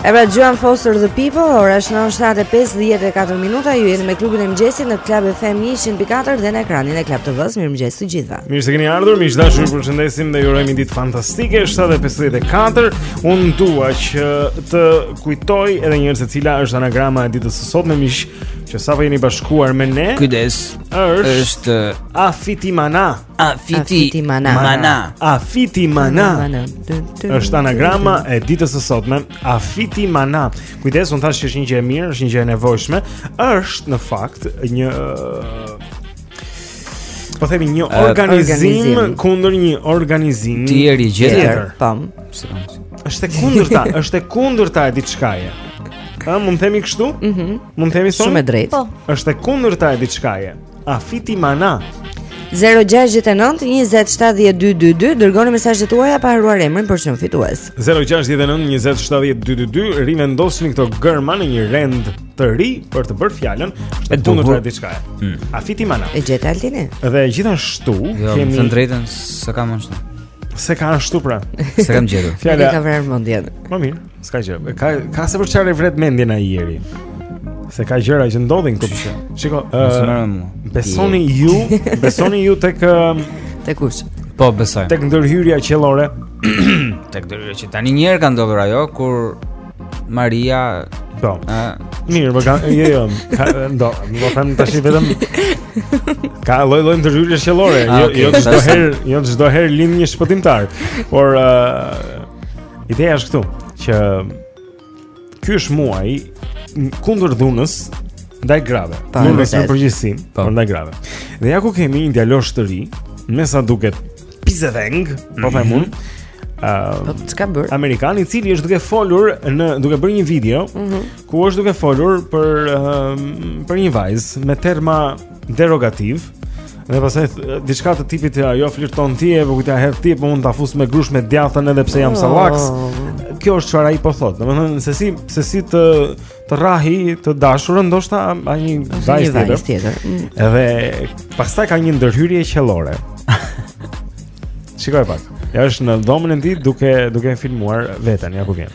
E pra Gjuan Foster the People, ora është në 7.54 minuta, ju jeni me klubin e mëngjesit në Club FM 100.4 dhe në ekranin e Club TV-së, mirëmëngjes të gjithëve. Mirë se keni ardhur, miq të dashur ju përshëndesim dhe ju urojmë një ditë fantastike, 7.54, unë dua që të kujtoj edhe njëherë se cila është anagrama e ditës së sotme miq, që sapo jeni bashkuar me ne, Kujdes, është, është Afitimana. Afitimana. Mana. Afitimana. Është anagrama e ditës së sotme. Afitimana. Kujdes, unë thashë që është një gjë e mirë, është një gjë e nevojshme. Është në fakt një po themi një organizim, kundër një organizimi tjetër. Tjetër. Pam. Është e kundërta, është e kundërta e diçkaje. A mund të themi kështu? Mhm. Mm mund të themi sonë. Shumë drejt. Po. Është e kundërta e diçkaje. Afitimana 0-6-9-20-70-222 Dërgoni mesazhet tuaja pa harruar emrin për të qenë fitues 0-6-9-20-70-222 Rivendosni këto gërma në një rend të ri për të bërë fjalën E kundërta e diçkaje hmm. Afitimana E gjeti Altini Dhe gjithashtu Jo, kemi... më të drejtën s'e kam në shtu S'e ka ashtu pra S'e kam gjetur Fjala Nuk ka vrarë mendjen Më mirë S'ka gjë. Ka ka se për çfarë vret mendjen ai njeri. Se ka gjëra që ndodhin këtu pse. Shiko, ë besoni ju, besoni ju tek tek kush? Po besoj. Tek ndërhyrja qiellore. tek ndërhyrja që tani një herë ka ndodhur ajo kur Maria Po. Mirë, më kanë, jo, jo, ka, ndo, më do them tash vetëm ka lloj lloj ndërhyrje qiellore, ah, jo, jo çdo herë, jo çdo herë lind një shpëtimtar. Por Ideja është këtu që ky është muaji kundër dhunës ndaj grave. Dhunës në përgjithësi, po. por ndaj grave. Dhe ja ku kemi një djalosh të ri, me sa duket pizeveng, po mm -hmm. them unë. Uh, po ç'ka bërë? Amerikan i cili është duke folur në duke bërë një video mm -hmm. ku është duke folur për uh, për një vajzë me terma derogativ dhe pastaj diçka të tipit ja, jo flirton ti e po kujt ia hedh ti po mund ta fus me grush me djathtën edhe pse jam sallaks. Oh. Kjo është çfarë ai po thotë. Domethënë se si se si të të rrahi të dashurën ndoshta a një vajzë tjetër. Mm. Edhe pastaj ka një ndërhyrje qiellore. Shikoje pak. Ja është në dhomën e tij duke duke filmuar veten, ja ku vjen.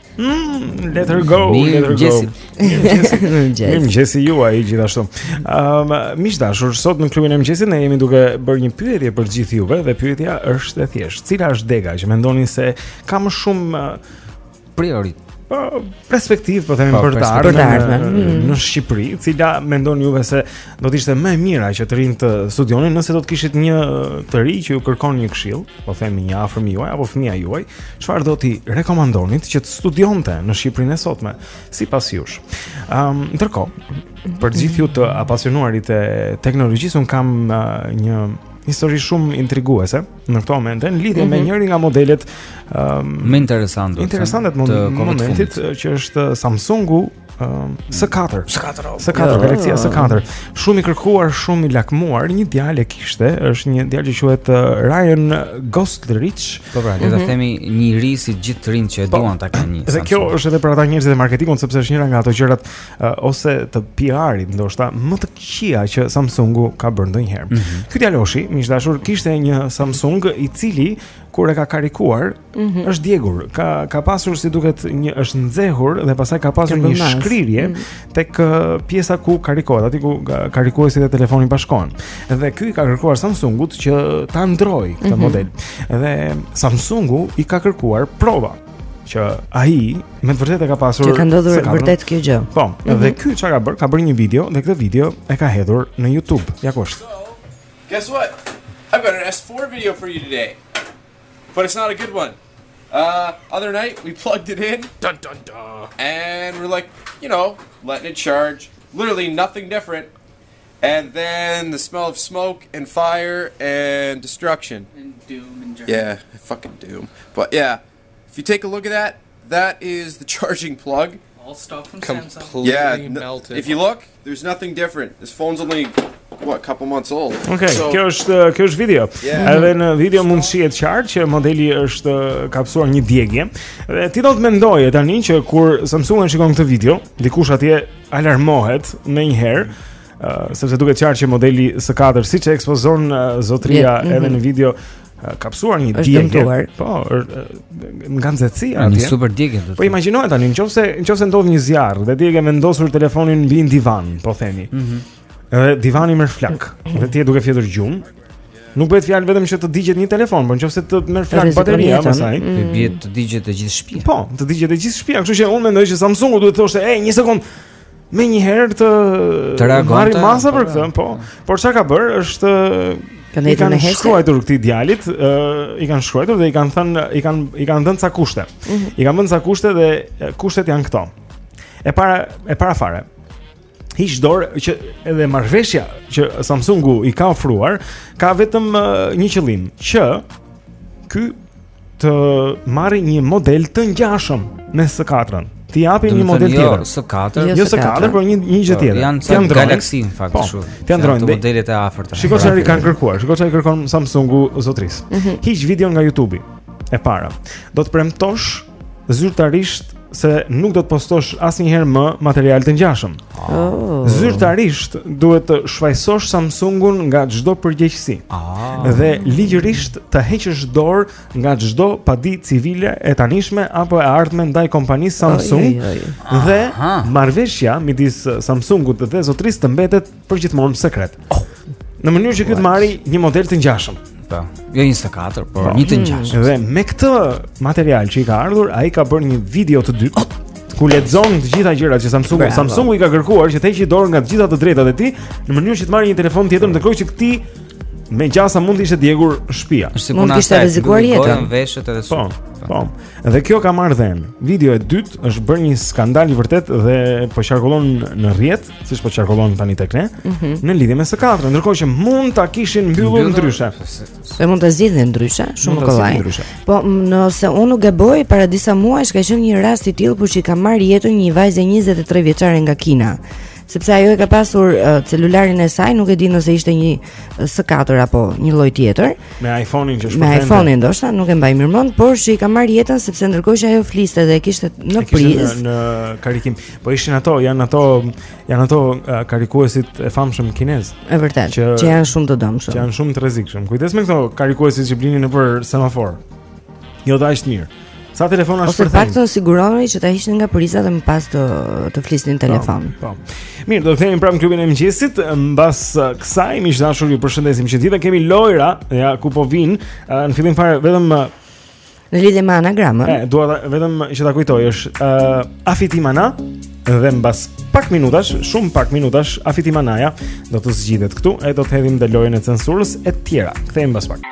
Mm, let her go, Mirë, let her go. Mirëmëngjesi juaj gjithashtu um, Miq të dashur, sot në klubin e mëngjesit Ne jemi duke bërë një pyetje për gjithë juve Dhe pyetja është e thjeshtë Cila është dega që mendoni se ka më shumë uh, Priorit po, Perspektivë, po themi po, për të ardhmen, në Shqipëri Cila mendoni juve se Do të ishte më e mira që të rinjtë të studionin nëse do të kishit një të ri që ju kërkon një këshillë, po themi një i afërmi juaj apo fëmija juaj, çfarë do t'i rekomandonit që të studionte në Shqipërinë e sotme, sipas jush. Ëm, um, ndërkohë, për gjithë ju të apasionuarit e teknologjisë, unë kam uh, një histori shumë intriguese në këto momente në lidhje mm -hmm. me mhm. njërin nga modelet ëm um, më interesante. Interesante të momentit që është Samsungu Um, S4 S4 oh. S4, Galaxy S4 Shumë i kërkuar, shumë i lakmuar Një djalë e kishte është një djalë që quhet uh, Ryan Gostrich Po pra, mm -hmm. themi një i ri si gjithë të rinjtë që e po, duan ta kenë një Dhe kjo është edhe për ata njerëzit e marketingut Sepse është njëra nga ato gjërat uh, Ose të PR-it, ndoshta Më të këqija që Samsungu ka bërë ndonjëherë mm -hmm. Ky djaloshi, miq të dashur, kishte një Samsung I cili, kur e ka karikuar Mm -hmm. është djegur, ka ka pasur si duket një është nxehur dhe pastaj ka pasur një shkrirje mm -hmm. tek pjesa ku karikohet, aty ku karikuesi dhe telefoni bashkohen. Dhe ky i ka kërkuar Samsungut që ta ndërrojë këtë mm -hmm. model. Dhe Samsungu i ka kërkuar prova që ai me të vërtetë ka pasur që ka ndodhur vërtet kjo gjë. Po, mm -hmm. dhe ky ça ka bërë, ka bërë një video dhe këtë video e ka hedhur në YouTube. Ja ku është. Guess what? I've got an S4 video for you today. but it's not a good one. Uh, other night, we plugged it in. Dun dun dun. And we're like, you know, letting it charge. Literally nothing different. And then the smell of smoke and fire and destruction. And doom and journey. Yeah, fucking doom. But yeah, if you take a look at that, that is the charging plug. All stuff from Completely Samsung. Yeah, melted. If you look, There's nothing different. This phone's only what couple months old. Okay, so, kjo është kjo është videoja. Yeah. Edhe në video mund të shihet qartë që modeli është ka pësuar një djegie. Dhe ti do të mendoje tani që kur Samsung e shikon këtë video, dikush atje alarmohet menjëherë. Mm sepse duket qartë që modeli S4 siç e ekspozon uh, zotëria mm -hmm. edhe në video ka pësuar një djegje. Po, është nga nxehtësia atje. Një super djegje. Po imagjino tani, në qoftë se ndodh një zjarr dhe ti e ke vendosur telefonin mbi një divan, po themi. Mhm. Mm edhe divani merr flak, dhe ti je duke fjetur gjumë. Nuk bëhet fjalë vetëm që të digjet një telefon, por në qoftë se të merr flak bateria më pas, i bie të digjet e gjithë shtëpia. Po, të digjet e gjithë shtëpia, kështu që unë mendoj që Samsungu duhet të thoshte, "Ej, një sekond, Menjëherë të Të reagonte, merrte masa për po, këtë, po. Por ça ka bërë është Kanë i kanë heshtje? shkruajtur këtij djalit, ë i kanë shkruajtur dhe i kanë thënë i kanë i kanë dhënë ca kushte. Mhm. I kanë dhënë ca kushte dhe e, kushtet janë këto. E para e para fare. Hiq dorë që edhe marrëveshja që Samsungu i ka ofruar ka vetëm ë, një qëllim, që ky të marrë një model të ngjashëm me S4-ën. T'i japin një model jo, tjetër. Jo, së katër. Jo, S4, por një një gjë po, tjetër. T'ia t'ia ndërrojnë. Galaxy në fakt kështu. Po, t'ia ndërrojnë. Janë modelet e afërta. Shiko çfarë i kanë kërkuar. Shiko ç'i kërkon Samsungu zotërisë. Mhm. Hiq videon nga YouTube-i e para. Do të premtosh zyrtarisht se nuk do të postosh asnjëherë më material të ngjashëm. Oh. Zyrtarisht duhet të shfajësosh Samsungun nga çdo përgjegjësi. Oh. Dhe ligjërisht të heqësh dorë nga çdo padi civile e tanishme apo e ardhme ndaj kompanisë Samsung. Oh, je, je, je. Dhe marrëveshja midis Samsungut dhe zotërisë të mbetet përgjithmonë sekret. Oh. Në mënyrë që ky të marri një model të ngjashëm. Po. Jo 24, por po. një të ngjashëm. Dhe me këtë material që i ka ardhur, ai ka bërë një video të dytë. Oh. Ku lexon të gjitha gjërat që Samsungu, Samsungu i ka kërkuar që të heqë dorë nga të gjitha të drejtat e tij, në mënyrë që të marrë një telefon tjetër ndërkohë që këtij me gjasa mund t'i ishte djegur shpia. Mund të ishte rrezikuar jetën. Veshët edhe po, super. Po. Po. Dhe kjo ka marrë dhenë. Video e dytë është bërë një skandal i vërtetë dhe po qarkullon në rrjet. siç po qarkullon tani tek ne, mm -hmm. në lidhje me S katër, ndërkohë që mund ta kishin mbyllur ndryshe. Se mund ta zgjidhin ndryshe, shumë kollaj. Po nëse unë nuk gaboj, para disa muajsh ka qenë një rast i tillë, por që ka marrë jetën një vajze 23 vjeçare nga Kina sepse ajo e ka pasur uh, celularin e saj, nuk e di nëse ishte një uh, S katër apo një lloj tjetër. Me iPhone-in që shpërthente. Me iPhone-in ndoshta nuk e mbaj mirë mend, por që i ka marrë jetën sepse ndërkohë që ajo fliste dhe e kishte në prizë. Në, në karikim. Po ishin ato, janë ato, janë ato uh, karikuesit e famshëm kinezë. Është e vërtetë, që, që janë shumë të dëmshëm. Që janë shumë të rrezikshëm. Kujdes me këto karikuesit që blini nëpër semaforë. Jo dha është mirë. Sa telefona shpërthejnë? Ose të paktën siguroheni që ta hiqni nga priza dhe më pas të të flisni në telefon. Po. po. Mirë, do të kthehemi prapë në klubin e mëngjesit, mbas uh, kësaj miq të dashur ju përshëndesim që ditën kemi lojra, ja ku po vin, uh, në fillim fare vetëm uh, Në lidhje me anagramën. E, dua ta, vetëm që ta kujtoj, është uh, Afitimana dhe mbas pak minutash, shumë pak minutash Afitimanaja do të zgjidhet këtu e do të hedhim dhe lojën e censurës e tjera. Kthehemi mbas pak.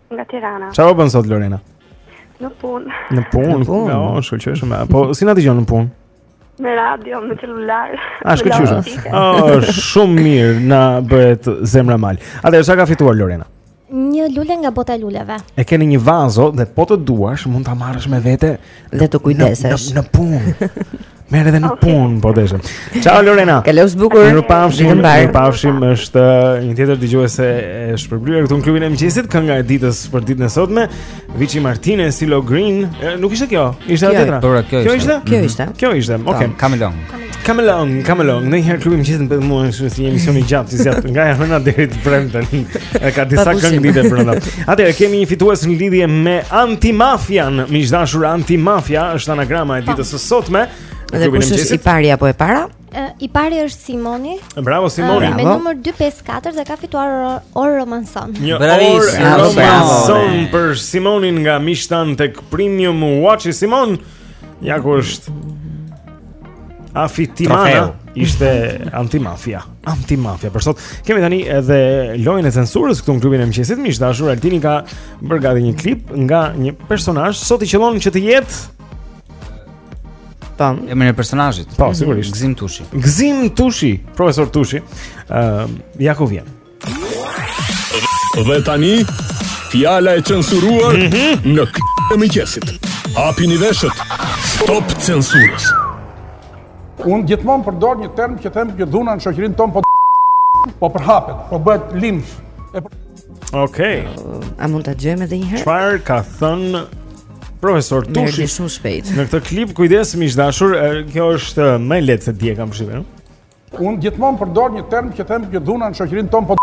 Nga Tirana. Çfarë po bën sot Lorena? Në punë. Në punë, po, shkëlqyeshëm. Po si na dëgjon në punë? Me radio, me celular. A shkëlqyeshëm. Oh, shumë mirë na bëhet zemra mal. Atëherë ça ka fituar Lorena? Një lule nga bota e luleve. E keni një vazo dhe po të duash mund ta marrësh me vete Dhe të kujdesesh. Në, në, në punë. Merre edhe në okay. punë, po deshe. Ciao Lorena. Kalofsh bukur. Mirupafshim, mirupafshim është uh, një tjetër dëgjuese e shpërblyer këtu në klubin e mëngjesit, kënga e ditës për ditën e sotme, Vicci Martinez, CeeLo Green. Nuk ishte kjo, ishte ajo tjetra. Kjo ishte. Kjo ishte. Kjo ishte. Okej. Okay. Come along. Come along, come along. Ne herë klubi i mëngjesit në petë muaj, kështu si emision i gjatë, se zgjat, nga e hëna deri të premten. E ka disa këngë dite brenda. Atëherë, kemi një fitues në lidhje me antimafian, miq të dashur antimafia, është anagrama e ditës së sotme. Dhe kush është i pari apo e para? I pari është Simoni. Bravo Simoni. Me numër 254 dhe ka fituar orë Romanson. Një orë Romanson për Simonin nga Mishtan tek Premium Watch Simon. Ja ku është Afitimana ishte antimafia. Antimafia. Për sot kemi tani edhe lojën e censurës këtu në klubin e mëngjesit. Miq të dashur Altini ka bërë gati një klip nga një personazh. Sot i qëllon që të jetë Tan, emri i personazhit. Po, sigurisht. Gzim Tushi. Gzim Tushi, profesor Tushi. Ëm, uh, ja ku vjen. Dhe tani, fjala e censuruar mm -hmm. në klubin e mëngjesit. Hapini veshët, stop censurës. Unë gjithmonë përdor një term që them që dhuna në shoqërinë tonë po po përhapet, po bëhet limf. E për... Okej. Okay. A mund ta dëgjojmë edhe një herë? Çfarë ka thënë profesor Tushi? Shumë shpejt. Në këtë klip kujdes miq të dashur, kjo është më e lehtë se dje kam shihur. Unë gjithmonë përdor një term që them që dhuna në shoqërinë tonë po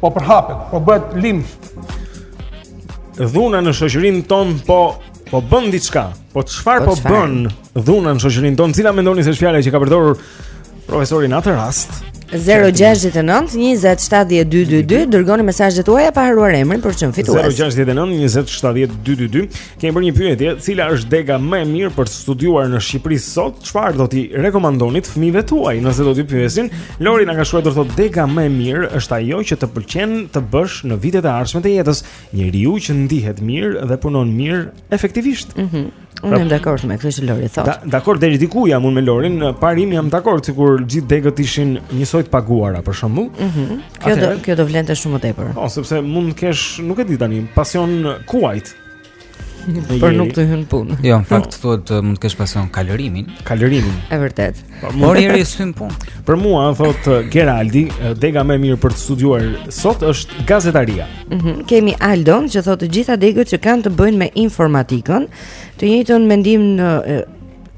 po përhapet, po bëhet limf. Dhuna në shoqërinë tonë po po bën diçka. Po çfarë po, po bën dhuna në shoqërinë tonë? Cila mendoni se është fjala që ka përdorur profesori në atë rast? 069 20 70 222 dërgoni mesazhet tuaja pa harruar emrin për çmim fitues 069 20 70 222 Kemi bërë një pyetje, cila është dega më e mirë për të studiuar në Shqipëri sot? Çfarë do t'i rekomandonit fëmijëve tuaj nëse do t'i pyesin? Lori na ka shkruar thotë dega më e mirë është ajo që të pëlqen të bësh në vitet e ardhshme të jetës, njeriu që ndihet mirë dhe punon mirë efektivisht. Mhm. Mm Unë jam dakord me këtë që Lori thotë. Da, dakord deri diku jam unë me Lorin, në parim jam dakord sikur gjithë degët të ishin njësoj të paguara për shembull. Mhm. Mm kjo do kjo do vlente shumë më tepër. Po, sepse mund të kesh, nuk e di tani, pasion kuajt. Por nuk të hyn punë. Jo, në fakt thuhet mund të kesh pasion kalorimin. Kalorimin. E vërtet. Po, Por njeri s'hyn punë. Për mua thot uh, Geraldi, uh, dega më e mirë për të studiuar sot është gazetaria. Mhm. Kemi Aldon që thot të gjitha degët që kanë të bëjnë me informatikën, të njëjtin mendim në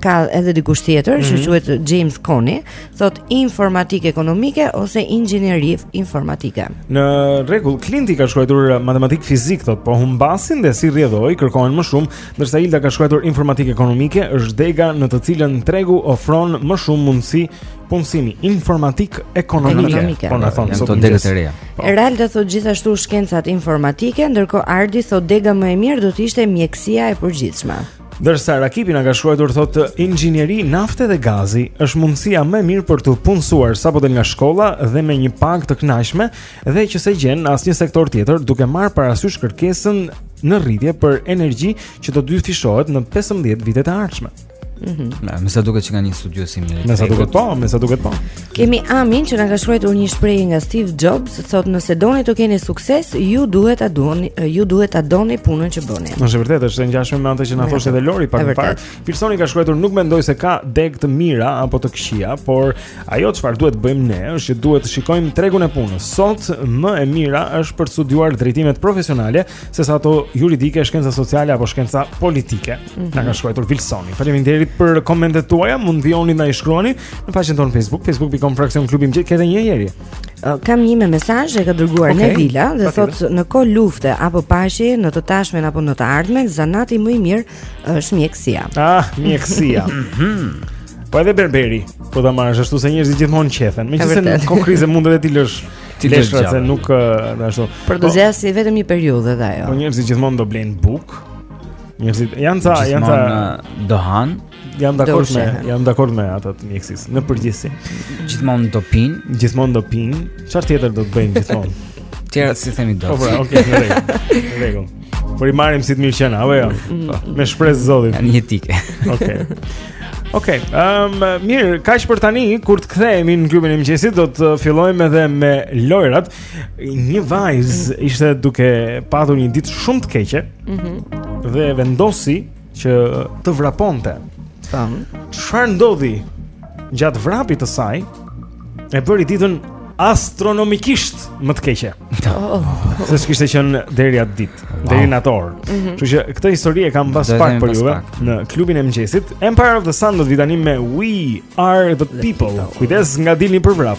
ka edhe dikush tjetër mm -hmm. që mhm. quhet James Coney, thot informatikë ekonomike ose inxhinieri informatike. Në rregull, Klinti ka shkruajtur matematik fizik, thot po humbasin dhe si rrjedhojë kërkohen më shumë, ndërsa Ilda ka shkruajtur informatikë ekonomike, është dega në të cilën tregu ofron më shumë mundësi punësimi informatik ekonomike. Po na thon sot degët e reja. Po. Eralda thot gjithashtu shkencat informatike, ndërkohë Ardi thot dega më e mirë do të ishte mjekësia e përgjithshme. Ndërsa Rakipi na ka shkruajtur thotë inxhinieri nafte dhe gazi është mundësia më e mirë për t'u punësuar sapo del nga shkolla dhe me një pagë të kënaqshme dhe që s'e gjen në asnjë sektor tjetër duke marrë parasysh kërkesën në rritje për energji që do dyfishohet në 15 vitet e ardhshme. Mhm. Mm Me sa duket qenka një studiues i mirë. Me sa duket po, me sa duket po. Kemi Amin që na ka shkruar një shprehje nga Steve Jobs, thotë nëse doni të keni sukses, ju duhet ta doni, ju duhet ta doni punën që bëni. Është e vërtetë, është e ngjashme me atë që na thoshte edhe Lori pak më parë. Vilsoni ka shkruar nuk mendoj se ka degë të mira apo të këqija, por ajo çfarë duhet të bëjmë ne është që duhet të shikojmë tregun e punës. Sot më e mira është për të studiuar drejtimet profesionale se sa ato juridike, shkenca sociale apo shkenca politike. Mm -hmm. Na ka shkruar Vilsoni. Faleminderit për komentet tuaja. Mund të vijoni t'na i shkruani në faqen tonë Facebook, facebook.com fraksion klubi i mëngjesit. Këte një herë. Kam një mesazh e ka dërguar okay. Nevila dhe thotë në kohë lufte apo paqe, në të tashmen apo në të ardhmen, zanati më i mirë është mjekësia. Ah, mjekësia. Mhm. Po edhe berberi, po ta marrësh ashtu se njerëzit gjithmonë qethen. Megjithëse në kohë krize mund edhe t'i lësh Ti do të thotë nuk na ashtu. Për të po- zgjasë si vetëm një periudhë edhe ajo. Po njerëzit gjithmonë do blejnë bukë. Njerëzit janë ca, janë ca do han. Jam dakord me, jam dakord me ata të mjekësisë. Në përgjithësi, gjithmonë do pinë, gjithmonë do pinë. Çfarë tjetër do të bëjnë gjithmonë? Tjerat s'i themi dot. Po, po, okay, në rregull. Në rregull. Por i marrim si të mirëqena, apo jo? Po. Me shpresë zotit. Një etike. Okej. Okej. Ehm, mirë, kaq për tani, kur të kthehemi në klubin e mëngjesit, do të fillojmë edhe me lojrat. Një vajzë ishte duke patur një ditë shumë të keqe. Mhm. Dhe vendosi që të vraponte. Tani, çfarë ndodhi gjatë vrapit të saj? E bëri ditën astronomikisht më të keqe. Oh. Se ç'kishte qenë deri atë ditë, wow. deri në atë orë. Mm -hmm. Kështu që këtë histori e kam mbas pak për juve në klubin e mëngjesit. Empire of the Sun do të vijë tani me We Are the People. Kujdes nga dilni për vrap.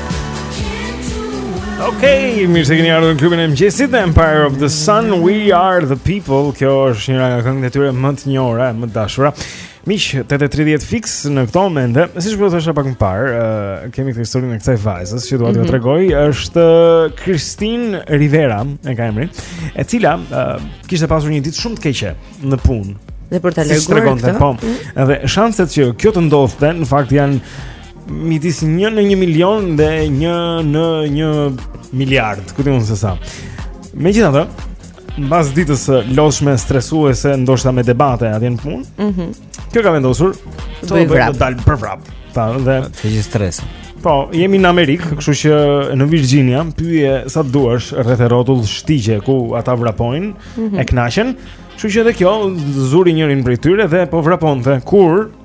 Okej, okay, mirë se keni ardhur në klubin e mëngjesit me Empire of the Sun. We are the people. Kjo është një nga këngët e tyre më të njohura, më të dashura. Miq, 8:30 fiks në këtë moment. Siç po thosha pak më parë, uh, kemi këtë historinë e kësaj vajzës që dua t'ju mm -hmm. tregoj, është Christine Rivera, e ka emrin, e cila uh, kishte pasur një ditë shumë të keqe në punë. Dhe për ta larguar këtë. Po. Edhe shanset që kjo të ndodhte, në fakt janë midis 1 në 1 milion dhe 1 në 1 miliard, ku di unë se sa. Megjithatë, mbas ditës së lodhshme stresuese, ndoshta me debate atje në punë. Mhm. Mm kjo ka vendosur të bëjë vrap, të dalë për vrap. Ta heqë të gjithë stresin. Po, jemi në Amerikë, kështu që në Virginia, pyje sa të duash rreth e rrotull shtigje ku ata vrapojnë, mm -hmm. e kënaqen. Kështu që edhe kjo zuri njërin prej tyre dhe po vraponte kur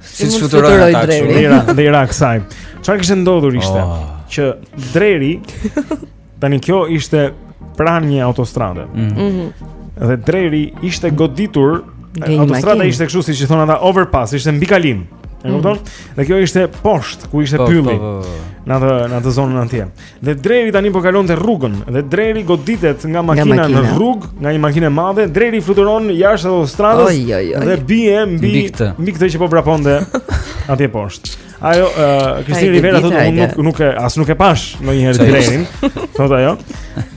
Si mund të fluturojë dreri kështu? Dhe i ra, dhe i ra kësaj. Çfarë kishte ndodhur ishte oh. që dreri tani kjo ishte pranë një autostrade. Mm. Mhm. Mm dhe dreri ishte goditur autostrada ishte kështu siç i thon ata overpass, ishte mbikalim. E kupton? Mm. Dhe kjo ishte poshtë ku ishte po, pylli. Po, po, në atë në atë zonën atje. Dhe dreri tani po kalonte rrugën dhe dreri goditet nga makina, nga makina. në rrugë, nga një makinë e madhe, dreri fluturon jashtë autostradës oj, oj, oj. dhe bie mbi mbi këtë që po vraponte atje poshtë. Ajo Kristin uh, Rivera thotë unë nuk nuk e as nuk e pashë ndonjëherë drerin, thotë ajo.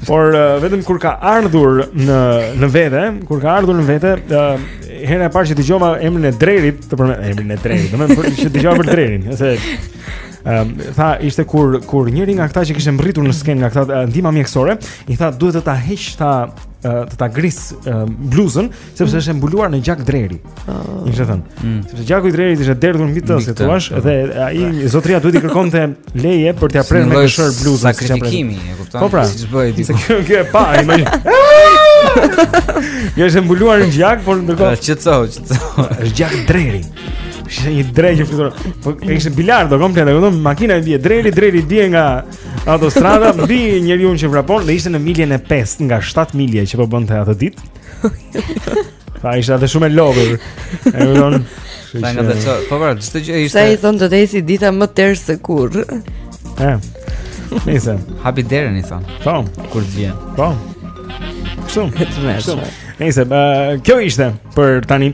Por uh, vetëm kur ka ardhur në në vete, kur ka ardhur në vete, uh, hera e parë që dëgjova emrin e drerit, të përmendej emri i drerit, domethënë për që dëgjova për drerin, ose Ëm um, tha ishte kur kur njëri nga këta që kishte mbërritur në skenë nga këta ndihma mjekësore, i tha duhet të ta heq ta të ta gris bluzën sepse mm. është e mbuluar në gjak dreri. Oh. I kishte thënë. Mm. Sepse gjaku i drerit ishte derdhur mbi të, si thua, po. dhe ai zotëria duhet t'i kërkonte leje për t'ia prerë me gërshërë bluzën. Sakrifikimi, e kupton? Po pra, siç bëhej diku. Kjo kjo e pa, imagjino. Ja është mbuluar në gjak, por ndërkohë. Qetësohu, qetësohu. Është gjak dreri. Ishte një dre që fluturoi. Po ishte bilardo komplet, e kupton? Makina i bie drerit, dreri bie nga autostrada, mbi njeriun që vrapon, dhe ishte në miljen e 5 nga 7 milje që po bënte atë ditë. Pa ishte atë shumë e lodhur. E kupton? Sa nga të çoj, po pra, çdo gjë ishte. Sa i thon do të ecë dita më ters se kurrë. Ë. Nice. Happy derën i thon. Po, kur të vjen. Po. Shumë. Shumë. Nice, uh, kjo ishte për tani.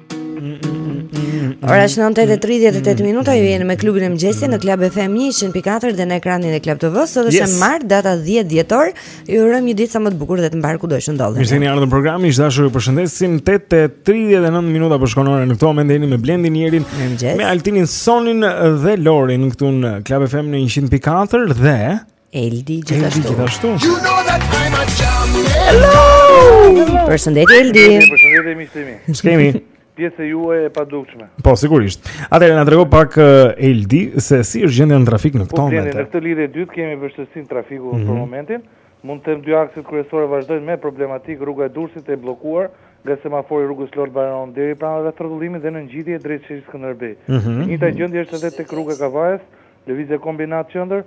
Ora është 9:38 minuta, ju jeni me klubin e mëngjesit në Club FM 100.4 dhe në ekranin e Club TV-së. Sot është e martë, data 10 dhjetor. Ju urojmë një ditë sa më të bukur dhe të mbarë kudo që ndodheni. Mirë se keni ardhur në program. Miq të dashur ju përshëndesim 8:39 minuta po shkon ora në këto momente jeni me Blendin Jerin, me Altinin, Sonin dhe Lorin këtu në Club FM në 100.4 dhe Eldi gjithashtu. Eldi gjithashtu. Hello! Përshëndetje Eldi. Përshëndetje miqtë e mi. Ç'kemi? Pjesa juaj e padukshme. Po sigurisht. Atëherë na trego pak eh, Eldi se si është gjendja në trafik në këtë po, moment. Po në këtë lidhje të dytë kemi vështirësi në trafik mm -hmm. për mhm. momentin. Mund të them dy akset kryesore vazhdojnë më problematike rruga e Durrësit e bllokuar nga semafori i rrugës Lord Byron deri pranë rrethrrotullimit dhe në ngjitje drejt Sheshit Skënderbej. Mm -hmm. E njëjta gjendje është edhe tek rruga e Kavajës, lëvizja Kombinat qendër,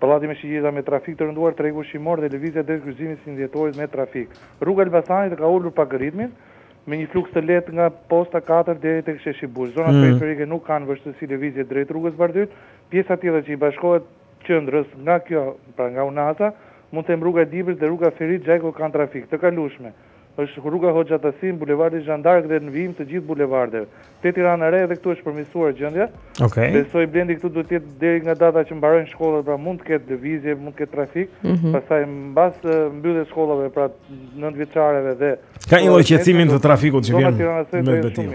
Pallati me shigjeta me trafik të rënduar Tregu ushqimor dhe lëvizja drejt kryqëzimit të 21 Dhjetorit me trafik Rruga e Elbasanit e ka ulur pak ritmin, me një fluks të lehtë nga Posta katër deri tek Sheshi Bush. Zonat periferike nuk kanë vështirësi lëvizje drejt Rrugës Bardhyl. Pjesa tjetër që i bashkohet qendrës nga kjo, pra nga Unaza, mund të them Rruga e Dibrës dhe Rruga Ferit Xhajko kanë trafik të kalueshme. Është rruga Hoxha Tasim, bulevardi Jeanne d'Arc dhe në vijim të gjithë bulevardet. Te Tirana e Re edhe këtu është përmirësuar gjendja. Okej. Besoj Blendi këtu duhet të jetë deri nga data që mbarojnë shkollat, pra mund të ketë lëvizje, mund të ketë trafik, pastaj mbas mbylljes shkollave, pra nëntëvjeçareve dhe Ka një lloj qetësimi të trafikut që vjen me veti.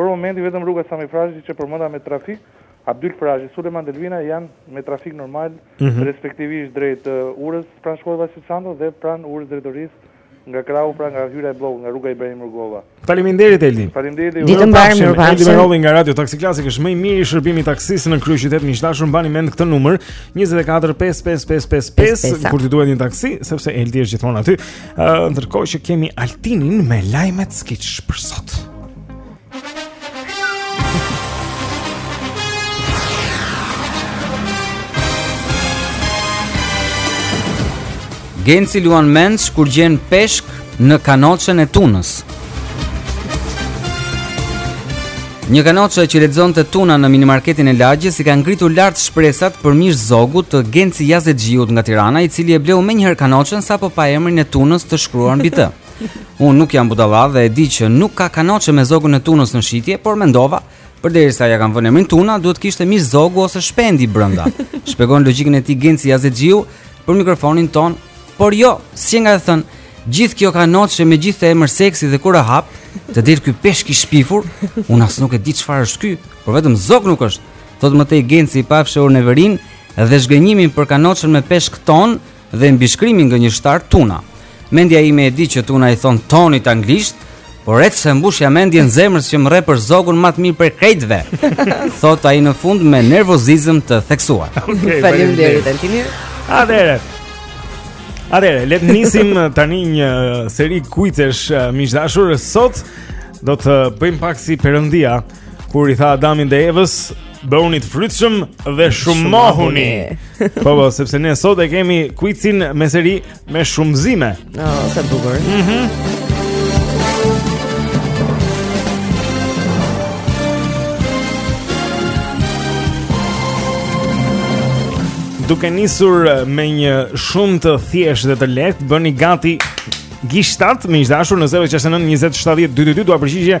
Për momentin vetëm rruga Sami Frashëri që përmenda me trafik, Abdyl Frashëri, Sulejman Delvina janë me trafik normal, respektivisht drejt urës pranë shkollës Vasil Shanto dhe pranë urës drejtorisë Nga krahu pra nga hyra e bllokut nga rruga Ibrahim Rugova. Faleminderit Eldi. Faleminderit. Ditën e mbarë, mirupafshim. Eldi Merolli nga Radio Taksi Klasik është më i miri shërbimi taksisë në kryeqytet. Miq të dashur, mbani mend këtë numër 2455555 kur t'ju duhet një taksi, sepse Eldi është gjithmonë aty. Ëh, ndërkohë që kemi Altinin me lajmet skiç për sot. Genci luan mendsh kur gjen peshk në kanoçen e tunës. Një kanoçe që lexonte tuna në minimarketin e lagjes i ka ngritur lart shpresat për mish zogu të Genci Jazexhiut nga Tirana, i cili e bleu menjëherë kanoçen sapo pa emrin e tunës të shkruar mbi të. Unë nuk jam budalla dhe e di që nuk ka kanoçe me zogun e tunës në shitje, por mendova, përderisa ia kanë vënë emrin tuna, duhet të kishte mish zogu ose shpendi brenda. Shpjegon logjikën e tij Genci Jazexhiu për mikrofonin tonë, por jo, s'qenka e thënë, gjithë kjo kanoçe me gjithë atë emër seksi dhe kur e hap, të del ky peshk i shpifur, unë as nuk e di çfarë është ky, por vetëm zog nuk është. Thotë më tej Genci pa e fshehur neverinë dhe zhgënjimin për kanoçen me peshk ton, dhe mbishkrimin gënjeshtar Tuna. Mendja ime e di që Tuna i thonë tonit anglisht, por ec e mbushja mendjen zemrës që më rreh për zogun ma të mirë prej krejtve. Thotë ai në fund me nervozizëm të theksuar. Okay, Faleminderit Altini. Atëherë. Atëherë, le të nisim tani një seri kuicesh eh, miq të dashur sot do të bëjmë pak si perëndia. kur i tha Adamit dhe Evës, bëhuni të frytshëm dhe shumohuni. Po po, sepse ne sot e kemi kuicin me seri me shumëzime. Oh, sa bukur. Mhm. Mm Duke nisur eh, me një shumë të thjeshtë dhe të lehtë, bëni gati gishtat, miq të dashur në 069 20 70 222 dua përgjigje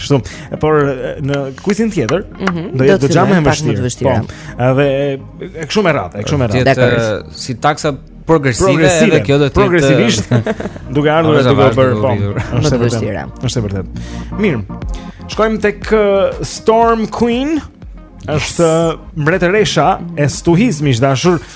Kështu. Por në kuicin tjetër mm -hmm. do jetë goxha më e vështirë. Po. Edhe kështu me radhë, e kështu me radhë. Si taksa progresive, progresive edhe kjo do të jetë progresivisht duke ardhur edhe duke u bërë po. Është e vështirë. Është e vërtetë. Mirë. Shkojmë tek Storm Queen. Është mbretëresha e stuhisë, miq të dashur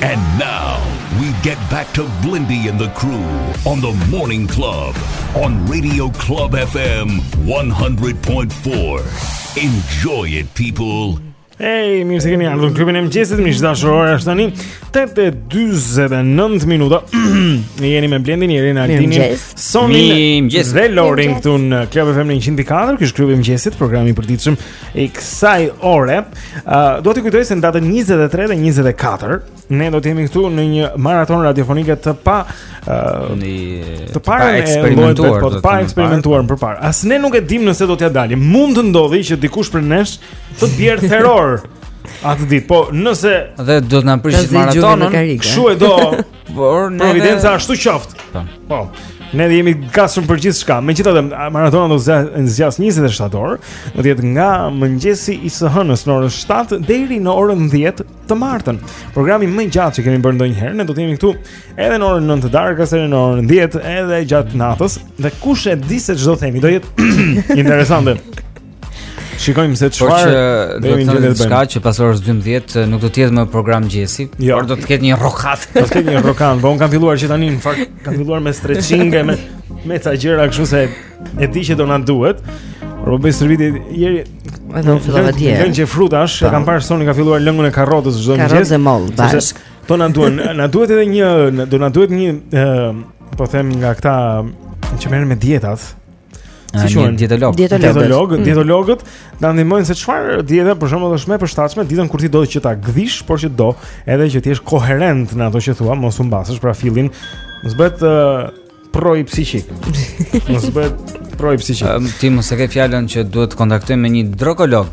And now we get back to Blindy and the crew on the Morning Club on Radio Club FM 100.4. Enjoy it people. Hey, mirë se keni ardhur në klubin e mëngjesit. Miq të dashur, ora është tani 8:49 minuta. Ne jeni me Blendin, Erin, Altinin, Mirëmëngjes. Sonin Mirëmëngjes. dhe Lorin këtu në Club FM 100.4. Ky është klubi i mëngjesit, programi i përditshëm i kësaj ore. Uh, do të kujtoj se në datën 23 dhe 24 ne do të jemi këtu në një maratonë radiofonike të pa uh, në të pa eksperimentuar, po të pa eksperimentuar më parë. As ne nuk e dimë nëse do t'ia dalim. Mund të ndodhë që dikush prej nesh të bjerë të rrojë. Atë ditë, po nëse dhe do të na prishë maratonën, kshu e do Por Providenca ashtu qoftë. Po. Po. Ne do jemi të gatshëm për gjithçka Megjithatë maratona do të zgjasë 27 orë Do të jetë nga mëngjesi i së hënës në orën 7 Deri në orën 10 të martën Programi më i gjatë që kemi bërë ndonjëherë Ne do të jemi këtu edhe në orën 9 të darkës edhe në orën 10 edhe gjatë natës Dhe kush e di se ç'do themi Do jetë interesante Shikojmë se çfarë do të thonë diçka që pas orës 12 nuk do të jetë më program mëngjesi, jo. por do të ketë një rokat. Do të ketë një rokan, po unë kam filluar që tani në fakt kam filluar me stretching e me me ca gjëra kështu se e di që do na duhet. Por po bëj serviti ieri edhe unë fillova dje. Lëngje frutash, e kam parë Soni ka filluar lëngun e karotës çdo mëngjes. Karotë mollë bashkë. Po na duan, na duhet edhe një, do na duhet një, po them nga këta që merren me dietat. Si quhen mm. dietolog? Dietolog, mm. dietologët të na ndihmojnë se çfarë diete për shembull është më e përshtatshme ditën kur ti do që ta gdhish, por që do edhe që të jesh koherent në ato që thua, mos humbasësh pra fillin. Mos bëhet uh, proi psiqik. Mos bëhet proi psiqik. Um, ti mos e ke fjalën që duhet të kontaktojmë me një drogolog.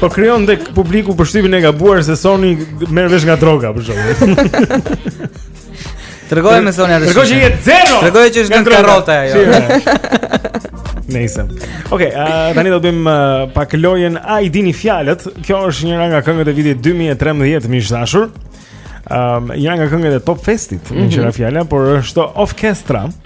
Po krijon tek publiku përshtypjen e gabuar se Soni merr vesh nga droga për shkak. Tregoj me Sonja të shkoj. Tregon që je zero. Tregoj që është në karota ajo. Nëse. Okej, tani do të bëjmë uh, pak lojën a i dini fjalët. Kjo është njëra nga këngët e vitit 2013 miq të dashur. Ëm, um, njëra nga këngët e Top Festit, mm -hmm. në vjen fjala, por është Orchestra. Ëh.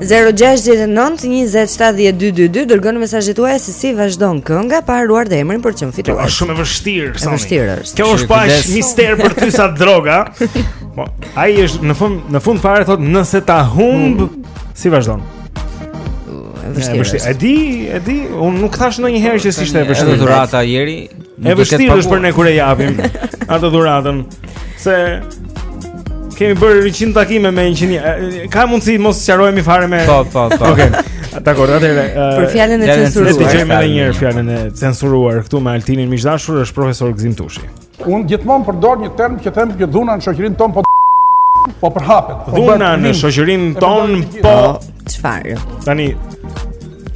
0-6-9-27-12-2 Dërgoni mesazhet tuaja se si vazhdon kënga Pa harruar dhe emrin për që më fituar Kjo është shumë e vështirë E vështirë është Kjo është po aq mister për ty sa droga po, Ai është në fund, në fund fare thotë nëse ta humb mm. Si vazhdon E vështirë është E di, e di, unë nuk thashë ndonjëherë që s'ishte e vështirë E vështirë është Është vështirë është për ne kur e japim atë dhuratën. Se kemi bërë 100 takime me 100. Ka mundësi mos sqarohemi fare me. Po, po, po. Okej. Dakor, atëherë. Për fjalën e censuruar. Le të dëgjojmë edhe një herë fjalën e censuruar këtu me Altinin miq të dashur, është profesor Gëzim Tushi. Unë gjithmonë përdor një term që them që dhuna në shoqërinë tonë po po përhapet. Po dhuna në shoqërinë tonë po Çfarë? Tani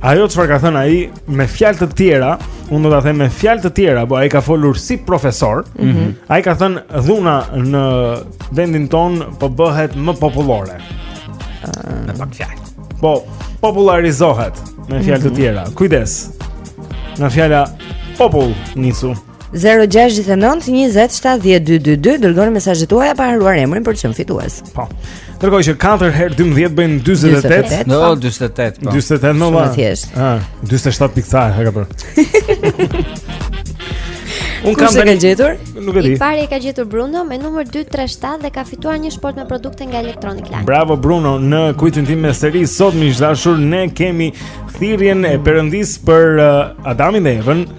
ajo çfarë ka thënë ai me fjalë të tjera, unë do ta them me fjalë të tjera, po ai ka folur si profesor. Mm -hmm. Ai ka thënë dhuna në vendin tonë po bëhet më popullore. Uh, me pak fjalë. Po popullarizohet me fjalë mm -hmm. të mhm. tjera. Kujdes. Nga fjala popull nisu. 0-6-9-20-70-222 Dërgoni mesazhet tuaja pa harruar emrin për të qenë fitues Po Dërgoj që 4 herë 12 bëjnë 48 Jo, 48 po. 48 më ba Shumë 47 pikësar Haka për Unë kam tani gjetur. Nuk e di. I pari e ka gjetur Bruno me numër 237 dhe ka fituar një shportë me produkte nga Electronic Line. Bravo Bruno, në kuicin tim me seri sot miq të dashur ne kemi thirrjen e Perëndisë për uh, Adamin dhe Evën.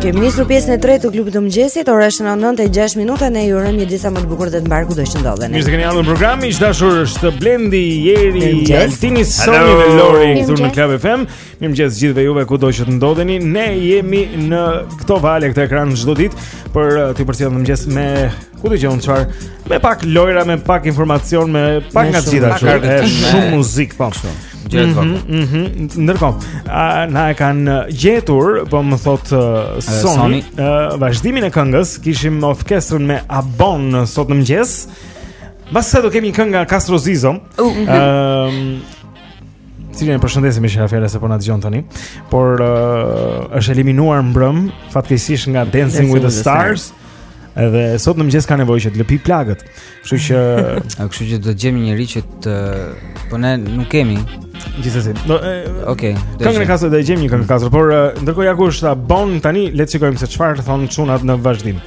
Kemi nisur pjesën e tretë të klubit të mëngjesit, ora është 9:06 minuta ne ju urojmë një ditë sa më të bukur dhe të mbarë kudo të ndodheni. Mirë se keni ardhur në program, miq të dashur është Blendi, Jeri, Altini, Soni dhe Lori këtu në Club FM. Mirë mëngjes gjithëve juve kudo që të ndodheni Ne jemi në këto vale, këto ekrane çdo ditë Për uh, të përcjellë një mëngjes me Ku di unë çfarë Me pak lojra, me pak informacion, me pak nga të gjitha që E shumë muzikë, po kështu Gjithë mm -hmm, mm Ndërkohë, na e kanë uh, gjetur, po më thotë uh, Soni, uh, Vazhdimin e këngës, kishim Offchestrën me A bon sot në mëngjes Pastaj do kemi këngë nga Kastro Zizo uh, Cilin e përshëndesim që Rafaela se po na dëgjon tani, por uh, është eliminuar mbrëm fatkeqësisht nga Dancing with the Stars. Edhe sot në mëngjes ka nevojë që të lëpijë plagët. Kështu që, a kështu që do të gjejmë një që të po ne nuk kemi. Gjithsesi. Do Okej. Këngën e kasë do të gjejmë një këngë kasë, por ndërkohë ja ku është A bon tani, le të shikojmë se çfarë thon çunat në vazhdim.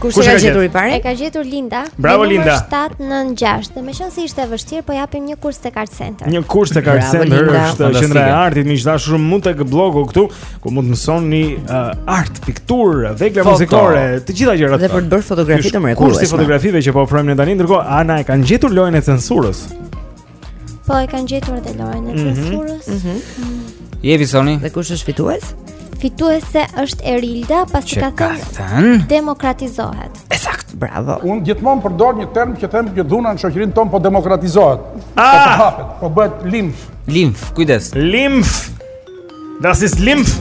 Kush e ka gjetur i pari? E ka gjetur Linda. Bravo Linda. 796. Dhe meqenëse ishte e vështirë, po japim një kurs tek Art Center. Një kurs tek Art Center është qendra e artit, miq të dashur, mund tek Blloku këtu ku mund të mësoni uh, art, pikturë, vegla muzikore, të gjitha gjërat. Dhe për të bërë fotografi të mrekullueshme. Kursi i fotografive që po ofrojmë ne tani, ndërkohë na e kanë gjetur lojën e censurës. Po e kanë gjetur edhe Lori dhe mm -hmm. Surës. Mm -hmm. mm. Jevisoni. Dhe kush është fitues? Fituese është Erilda, pasi ka thënë demokratizohet. Ekzakt, bravo. Unë gjithmonë përdor një term që them që dhuna në shoqërinë tonë po demokratizohet. Ah! Po hapet, po bëhet limf. Limf, kujdes. Limf. Das ist Lymph.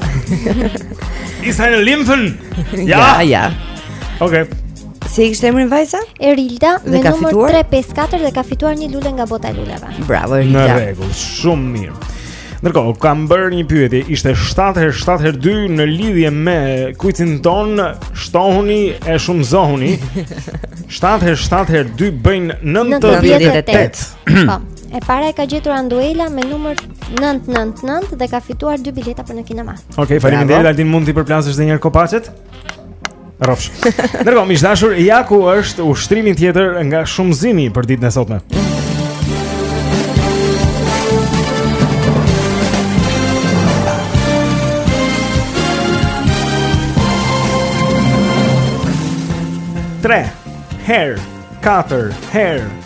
Ist eine Lymphen. Ja, ja. Okay. Si e kishte emrin vajza? Erilda me numër 354 dhe ka fituar një lule nga bota e luleve. Bravo Erilda. Në rregull, shumë mirë. Ndërkohë, kam bërë një pyetje, ishte 7 herë 7 herë 2 në lidhje me kuicin tonë, shtohuni e shumëzohuni. 7 herë 7 herë 2 bëjnë 98. Po. E para e ka gjetur Anduela me numër 999 dhe ka fituar dy bileta për në kinema. Okej, okay, faleminderit Aldi, mund t'i përplasësh edhe një herë kopaçet? Rrofsh. Ndërkohë, miq të dashur, ja ku është ushtrimi tjetër nga shumëzimi për ditën e sotme. Tre herë katër herë,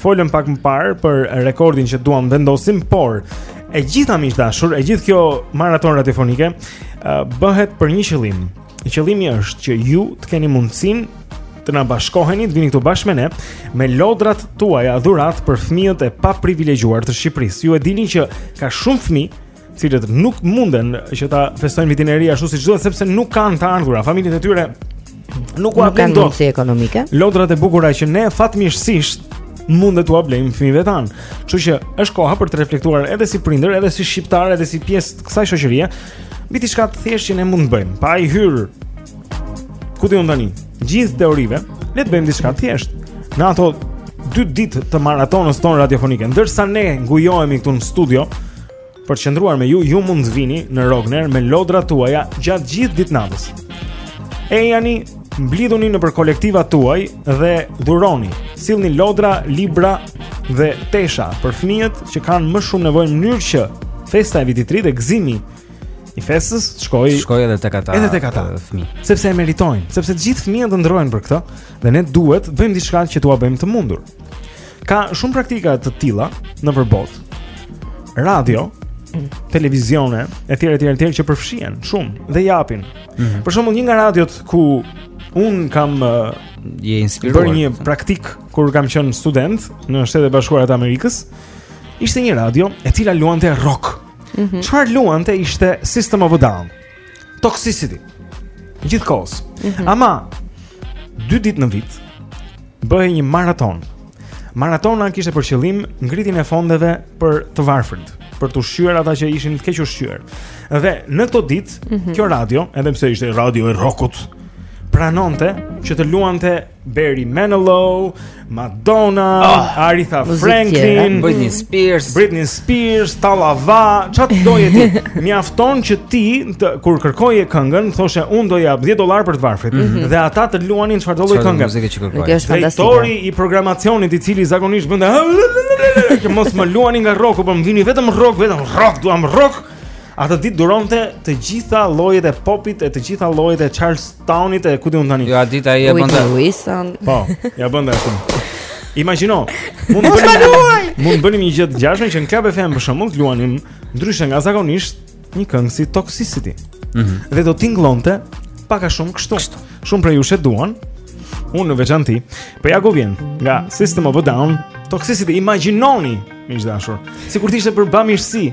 Folëm pak më parë për rekordin që duam të vendosim, por e gjitha miq të dashur, e gjithë kjo maratonë radiofonike bëhet për një qëllim. Qëllimi është që ju të keni mundësinë të na bashkoheni, të vini këtu bashkë me ne me lodrat tuaja dhuratë për fëmijët e paprivilegjuar të Shqipërisë. Ju e dini që ka shumë fëmijë cilët nuk munden që ta festojnë vitin e ri ashtu siç duhet sepse nuk kanë të ardhura, familjet e tyre nuk ua arrijnë dot si ekonomi. Lodrat e bukura që ne fatmirësisht mundet t'ua blejm fëmijëve tanë. Kështu që është koha për të reflektuar edhe si prindër, edhe si shqiptarë, edhe si pjesë e kësaj shoqërie, mbi diçka të thjeshtë që ne mund të bëjmë. Pa i hyrë këtu tani gjithë teorive, le të bëjmë diçka të thjeshtë. Në ato dy ditë të maratonës tonë radiofonike, ndërsa ne ngujohemi këtu në studio, Për të qëndruar me ju, ju mund të vini në Rogner me lodrat tuaja gjatë gjithë ditë natës. Ejani, mblidhuni nëpër kolektivat tuaj dhe dhuroni, sillni lodra, libra dhe tesha për fëmijët që kanë më shumë nevojë në mënyrë që festa e vitit të ri dhe gëzimi i festës të shkojë, shkojë edhe tek ata edhe tek ata fëmijë sepse e meritojnë sepse të gjithë fëmijët ëndërrojnë për këtë dhe ne duhet të bëjmë diçka që t'ua bëjmë të mundur Ka shumë praktika të tilla nëpër botë. Radio, televizione, etj etj etj që përfshihen shumë dhe japin. Mm -hmm. Për shembull, një nga radiot ku unë kam bërë një praktikë kur kam qenë student në Shtetet e Bashkuara të Amerikës, ishte një radio e cila luante rock. Mhm. Çfarë mm -hmm. luante ishte System of a Down. Toxicity. Gjithë kohës. Mm -hmm. Ama dy ditë në vit bëhej një maraton. Maratona kishte për qëllim ngritjen e fondeve për të varfrit, për të ushqyer ata që ishin të kequshqyer. Dhe në këto dy ditë, mm -hmm. kjo radio, edhe pse ishte radio e rockut, pranonte që të luante Barry Manilow, Madonna, oh, Aretha Franklin, Britney Spears, Britney Spears, tallava, çfarë doje ti. Mjafton që ti të, kur kërkoje këngën, thoshe unë do jap 10 dollar për të varfrit mm -hmm. dhe ata të luanin çfarëdo lloj kënge. Kjo është fantastike. Drejtori i programacionit i cili zakonisht bënte që mos më luani nga rroku, por më vini vetëm rrok, vetëm rrok, duam rrok. Atë ditë duronte të gjitha llojet e popit e të gjitha llojet e Charles Townit e ku di unë tani. Jo, atë ditë ai e bën. Whitney Houston. Po, ja bën atë. Imagjino, mund të bënim mund të bënim një gjë të ngjashme që në Club FM për shembull të luanim ndryshe nga zakonisht një këngë si Toxicity. Mhm. Mm dhe do tingëllonte pak a shumë kështu. kështu. Shumë prej jush e duan. Unë në veçanti. Po ja ku vjen nga System of a Down, Toxicity imagjinoni, miq të dashur. Sikur të ishte për bamirësi,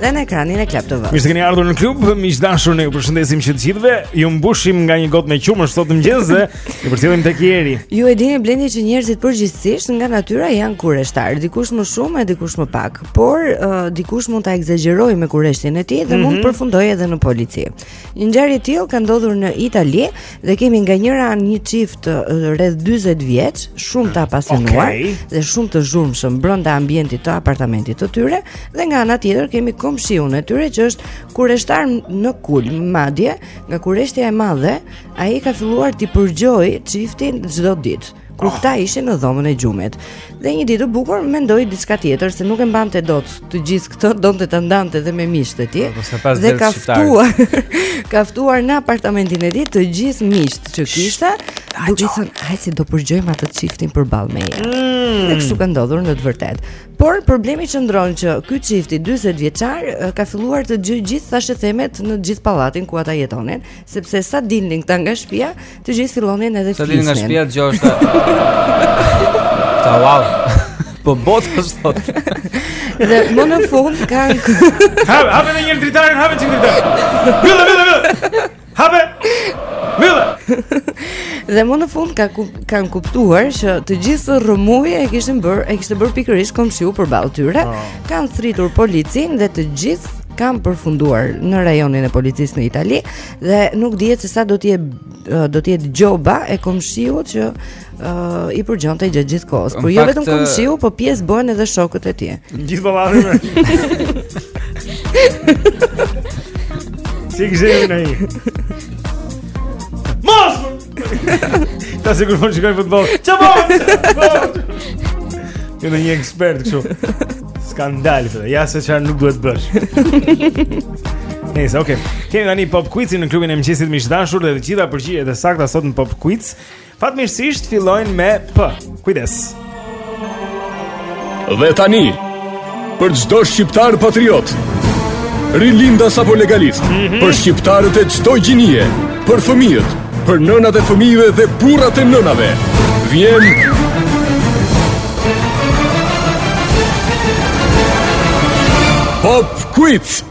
dhe në ekranin e Club TV. Mirë se keni ardhur në klub, miq të dashur, ne ju përshëndesim që të gjithëve. Ju mbushim nga një gotë me qumësht sot në mëngjes dhe ju përcjellim tek Jeri. Ju e dini Blendi që njerëzit përgjithësisht nga natyra janë kureshtarë, dikush më shumë e dikush më pak, por uh, dikush mund ta ekzagjerojë me kureshtjen e tij dhe mm -hmm. mund mhm. të përfundojë edhe në polici. Një ngjarje e tillë ka ndodhur në Itali dhe kemi nga njëra anë një çift rreth 40 vjeç, shumë të apasionuar okay. dhe shumë të zhurmshëm brenda ambientit të apartamentit të tyre dhe nga ana tjetër kemi komshiun e tyre që është kureshtar në kulm, madje nga kureshtja e madhe, ai ka filluar ta përgjojë çiftin çdo ditë. kur oh. këta ishin në dhomën e gjumit. Dhe një ditë të bukur mendoi diçka tjetër se nuk e mbante dot të gjithë këtë, donte ta ndante edhe me miqtë e tij. Po, dhe ka ftuar, ka ftuar në apartamentin e tij të gjithë miqtë që kishte, duke thënë, "Hajde se do përgjojmë atë çiftin përballë meje." Mm. Dhe kështu ka ndodhur në të vërtetë. Por problemi qëndron që ky çifti 40 vjeçar ka filluar të dëgjojë gjithë thashethemet në gjithë pallatin ku ata jetonin, sepse sa dilnin këta nga shtëpia, Të gjithë fillonin edhe flisnin. Sa dilnin nga shtëpia dëgjoj është. Ta wow. Po bota sot. Dhe më në fund ka Hape, hape një dritare, hape një dritare. Vëlla, vëlla, vëlla. Hape. Vëlla. Dhe më në fund ka ku, kanë kuptuar që të gjithë rrëmujën e kishin bërë, e kishte bërë pikërisht komshiu përballë tyre. Oh. Kanë thirrur policinë dhe të gjithë kanë përfunduar në rajonin e policisë në Itali Dhe nuk dihet se sa do të jetë do të jetë gjoba e komshiut që uh, i përgjonte gjatë gjithë kohës. Por jo vetëm komshiu, po pjesë bëhen edhe shokët e tij. Gjithë vallave. Fik zërin ai. Mos Tha se kur po shikoj futboll. Ça mo. Ju në një ekspert kështu. Skandal këtë. Ja se çfarë nuk duhet bësh. Nice, okay. Kemi tani pop quiz në klubin e mëngjesit miq të dashur dhe të gjitha përgjigjet e sakta sot në pop quiz. Fatmirësisht fillojnë me P. Kujdes. Dhe tani, për çdo shqiptar patriot, rilindas apo legalist, mm -hmm. për shqiptarët e çdo gjinie, për fëmijët, për nënat e fëmijëve dhe burrat e nënave, vjen Pop Quiz.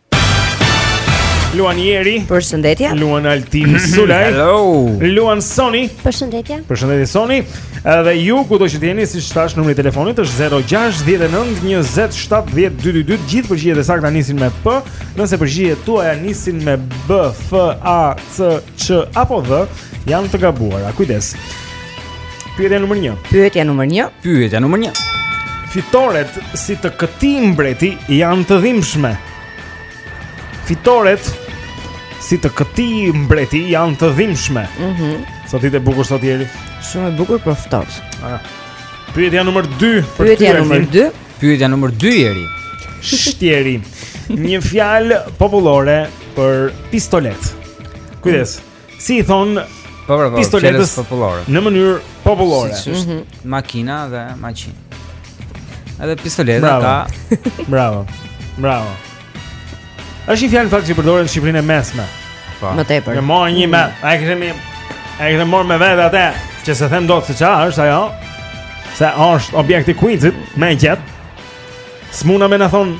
Luan Jeri Përshëndetje Luan Altin Sulaj Hello Luan Soni Përshëndetje Përshëndetje Soni Dhe ju kudo që të jeni siç thashë numri i telefonit është 06 19 27 10 22 Gjithë përgjigjet e sakta nisin me P Nëse përgjigjet tuaja nisin me B, F, A, C, Ç apo DH Janë të gabuara Kujdes Pyetja numër një Pyetja numër një Pyetja numër një Fitoret si të këtij mbreti janë të dhimshme Fitoret si të këtij mbreti janë të dhimshme mm -hmm. Sot ditë e bukur sot Jeri Shumë e bukur po ftohtë ah. Pyetja numër 2 Pyetja numër 2 Pyetja numër 2 Jeri Shtjeri Një fjalë popullore për pistoletë Kujdes mm. si i thon po, po, po, pistoletës popullore në mënyrë popullore. Si është mm -hmm. makina dhe maqinë. Edhe pistoleta Bravo. ka. Bravo. Bravo. Është një fjalë në fakt që përdoret në Shqipërinë e mesme. Po. Më tepër. Në mor një me, ai kishte më ai kishte marr me vete atë, që s'e them dot se ça është ajo. Se është objekti i kuicit me e gjet. S'muna me na thon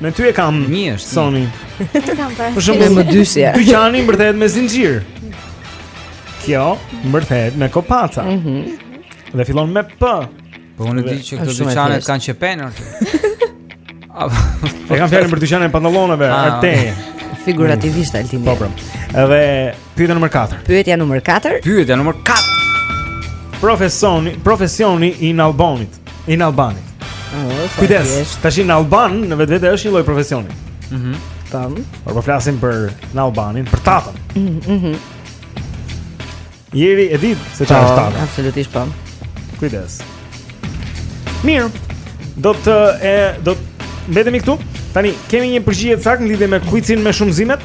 Me ty e kam. Një është Soni. E kam pra. Për shembull më dyshje. Dyqani mbërthehet me zinxhir. Kjo mbërthehet me kopaca. Mhm. Mm dhe fillon me p. Po unë di që këto dyqanet kanë qepen or ti. E kam fjalën për dyqanin e pantallonave, ah, or ti. Figurativisht Altini. Po, po. Edhe Pyetja numër 4. Pyetja numër 4. Pyetja numër 4. Profesioni, profesioni i Nallbanit, i Nallbanit. Oh, Kujdes, tash nallban në vetvete është një lloj profesioni. Mhm. Mm Tam. Por po flasim për Nallbanin, për tatën. Mhm. Mm mhm. Mm Jeri e di se çfarë është po, tata. Absolutisht po. Kujdes. Mirë. Do të e do të mbetemi këtu. Tani kemi një përgjigje të saktë në lidhje me kuicin me shumëzimet.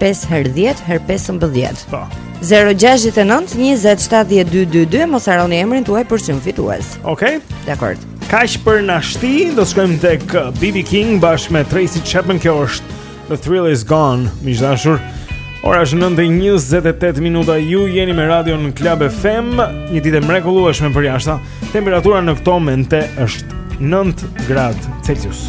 5 herë 10 herë 15. Po. 069 20 7222 mos harroni emrin tuaj për të qenë fitues. Okej. Okay. Dakor. Kaç për nashti, do të shkojmë tek uh, BB King bashkë me Tracy Chapman kjo është The Thrill Is Gone, miq të dashur. Ora është 9:28 minuta. Ju jeni me Radion Club FM, një ditë e mrekullueshme për jashtë. Temperatura në këto momente është 9 gradë Celsius.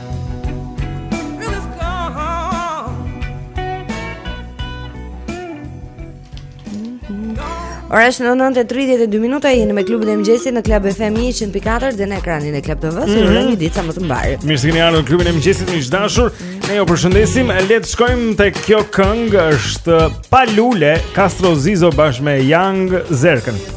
Ora është 9:32 minuta jeni me klubin e mëngjesit në Club FM 104 dhe në ekranin e Club TV. Mm -hmm. Urojmë ditë sa më të mbarë. Mirë se keni ardhur në klubin e mëngjesit miq të dashur. Ne ju përshëndesim. Le të shkojmë te kjo këngë është Pa lule Castro Zizo bashkë me Young Zerkën.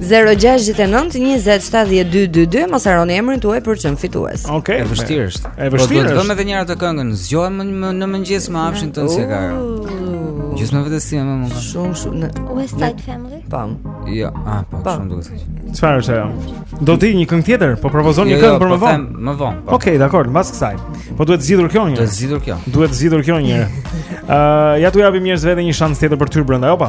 0692070222 mos harroni emrin tuaj për të qenë fitues. Okej. Okay. E vështirë. Është po, vështirë. Do të vëmë edhe një herë këngën. Zgjohem më në mëngjes me afshin tonë si ka. Gjithë me vetë si më mund. Shumë shumë në West Side Family. Pam. Jo, ah, po shumë duhet. Çfarë është ajo? Do ti një këngë tjetër, po propozon jo, një jo, këngë për po më vonë. Më vonë. Po. Okej, dakor, mbas kësaj. Po duhet zgjidhur kjo një. Duhet zgjidhur kjo. Duhet zgjidhur kjo një. Ëh, ja t'u japim njerëzve edhe një shans tjetër për të hyrë brenda, apo?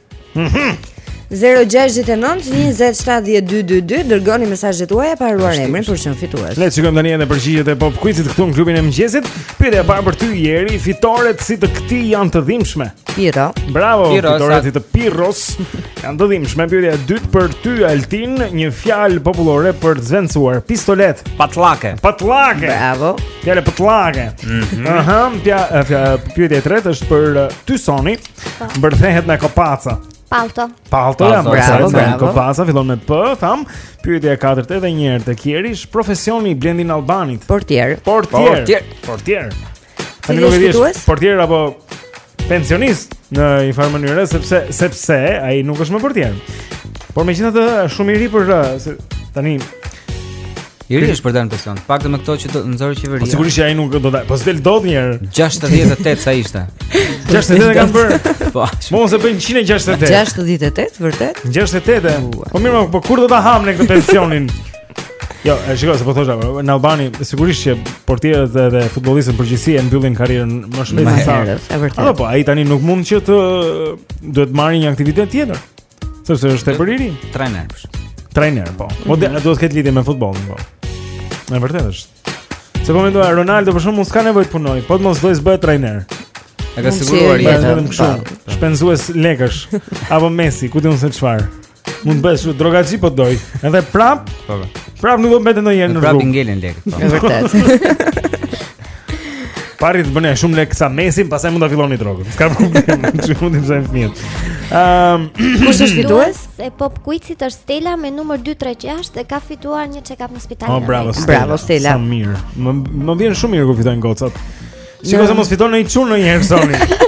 Mhm. 0692070222 dërgoni mesazhet tuaja pa harruar emrin për të qenë fitues. Le të shikojmë tani edhe përgjigjet e Pop Quizit këtu në klubin e mëngjesit. Pyetja e parë për ty Jeri, fitoret si të këtij janë të dhimbshme. Pirro. Bravo, Pirro, fitoret si të Pirros janë të dhimbshme. Pyetja e dytë për ty Altin, një fjalë popullore për të zëvendësuar, pistolet, patllake. Patllake. Bravo. Fjala patllake. Mhm. Aha, mm -hmm. pyetja e tretë është për ty Soni. Po. Mbërthehet me kopaca. Palto. Palto, ja, bravo, bravo. Kopaca fillon me P, tham. Pyetja e katërt edhe një herë tek Jeri, profesioni i Blendi Nallbanit. Portier. Portier. Portier. Portier. Ti je fitues? Portier apo pensionist në një farë mënyre sepse sepse ai nuk është më portier. Por megjithatë është shumë i ri për tani I ri është për të dalë në pension. Paktën me këto që do të nxjerrë qeveria. Po sigurisht që ai nuk do të, po s'del dot një herë. 68 sa ishte. 68 e kanë bërë. Po. Mos e bëjnë 168. 68 vërtet? 68. Po mirë, po kur do ta hamë ne këtë pensionin? Jo, shiko se po thosha, Nallbani sigurisht që portierët dhe, dhe futbollistët përgjithësi e mbyllin karrierën më shpejt se sa. Apo po, ai tani nuk mund që të duhet të marrë një aktivitet tjetër. Sepse është tepër i ri. Trajner. Trajner, po. Po mm -hmm. duhet të ketë lidhje me futbollin, po. Në vërtetë është. Se po mendoj Ronaldo për shembull s'ka nevojë të punojë, po të mos dojë të bëhet trajner. E ka siguruar jetën vetëm kështu. Shpenzues lekësh apo Messi, ku di unë se çfarë. Mund të bëhet drogaxhi po të dojë. Edhe prap. Po. po. Prap nuk do të mbetet ndonjëherë në rrugë. Prap i ngelen lekët. Po. Është vërtet. Parit të bënja shumë lekë sa mesin, pastaj mund të filloni drogën. S'ka problem, që mund të bëjmë fëmijët. Um, Kush është fituese e pop kuicit është Stella me numër 236 dhe ka fituar një check-up në spital. Oh, bravo, Stella. Bravo, Stella. Sa mirë. Më, më vjen shumë mirë kur fitojnë gocat. Shikoj se mos fiton ndonjë çun ndonjëherë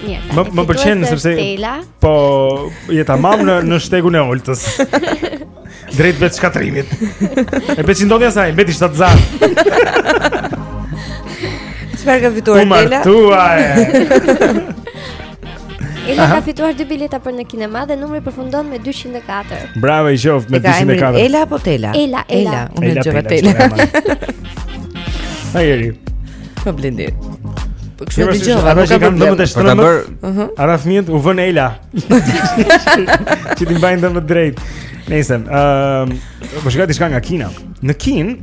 Më më pëlqen sepse po je tamam në në shtegun e Oltës. Drejt vetëshkatërrimit. E pe ç'i ndodhi asaj, mbeti shtatzënë. Çfarë ka fituar Tela? U martua. Ela ka fituar dy bileta për në kinema dhe numri përfundon me 204. Bravo i qoftë me 204. Ela apo Tela? Ela, Ela, unë e dëgjova Tela. Ajeri. Po Blendi. Po kështu e dëgjova, nuk kam problem. Për ta bërë. Mhm. Ata fëmijët u vënë Ela. Ti ti mbajnë dëm drejt. Nëse, ëm, ehm, uh, po shikoj diçka nga Kina. Në Kinë,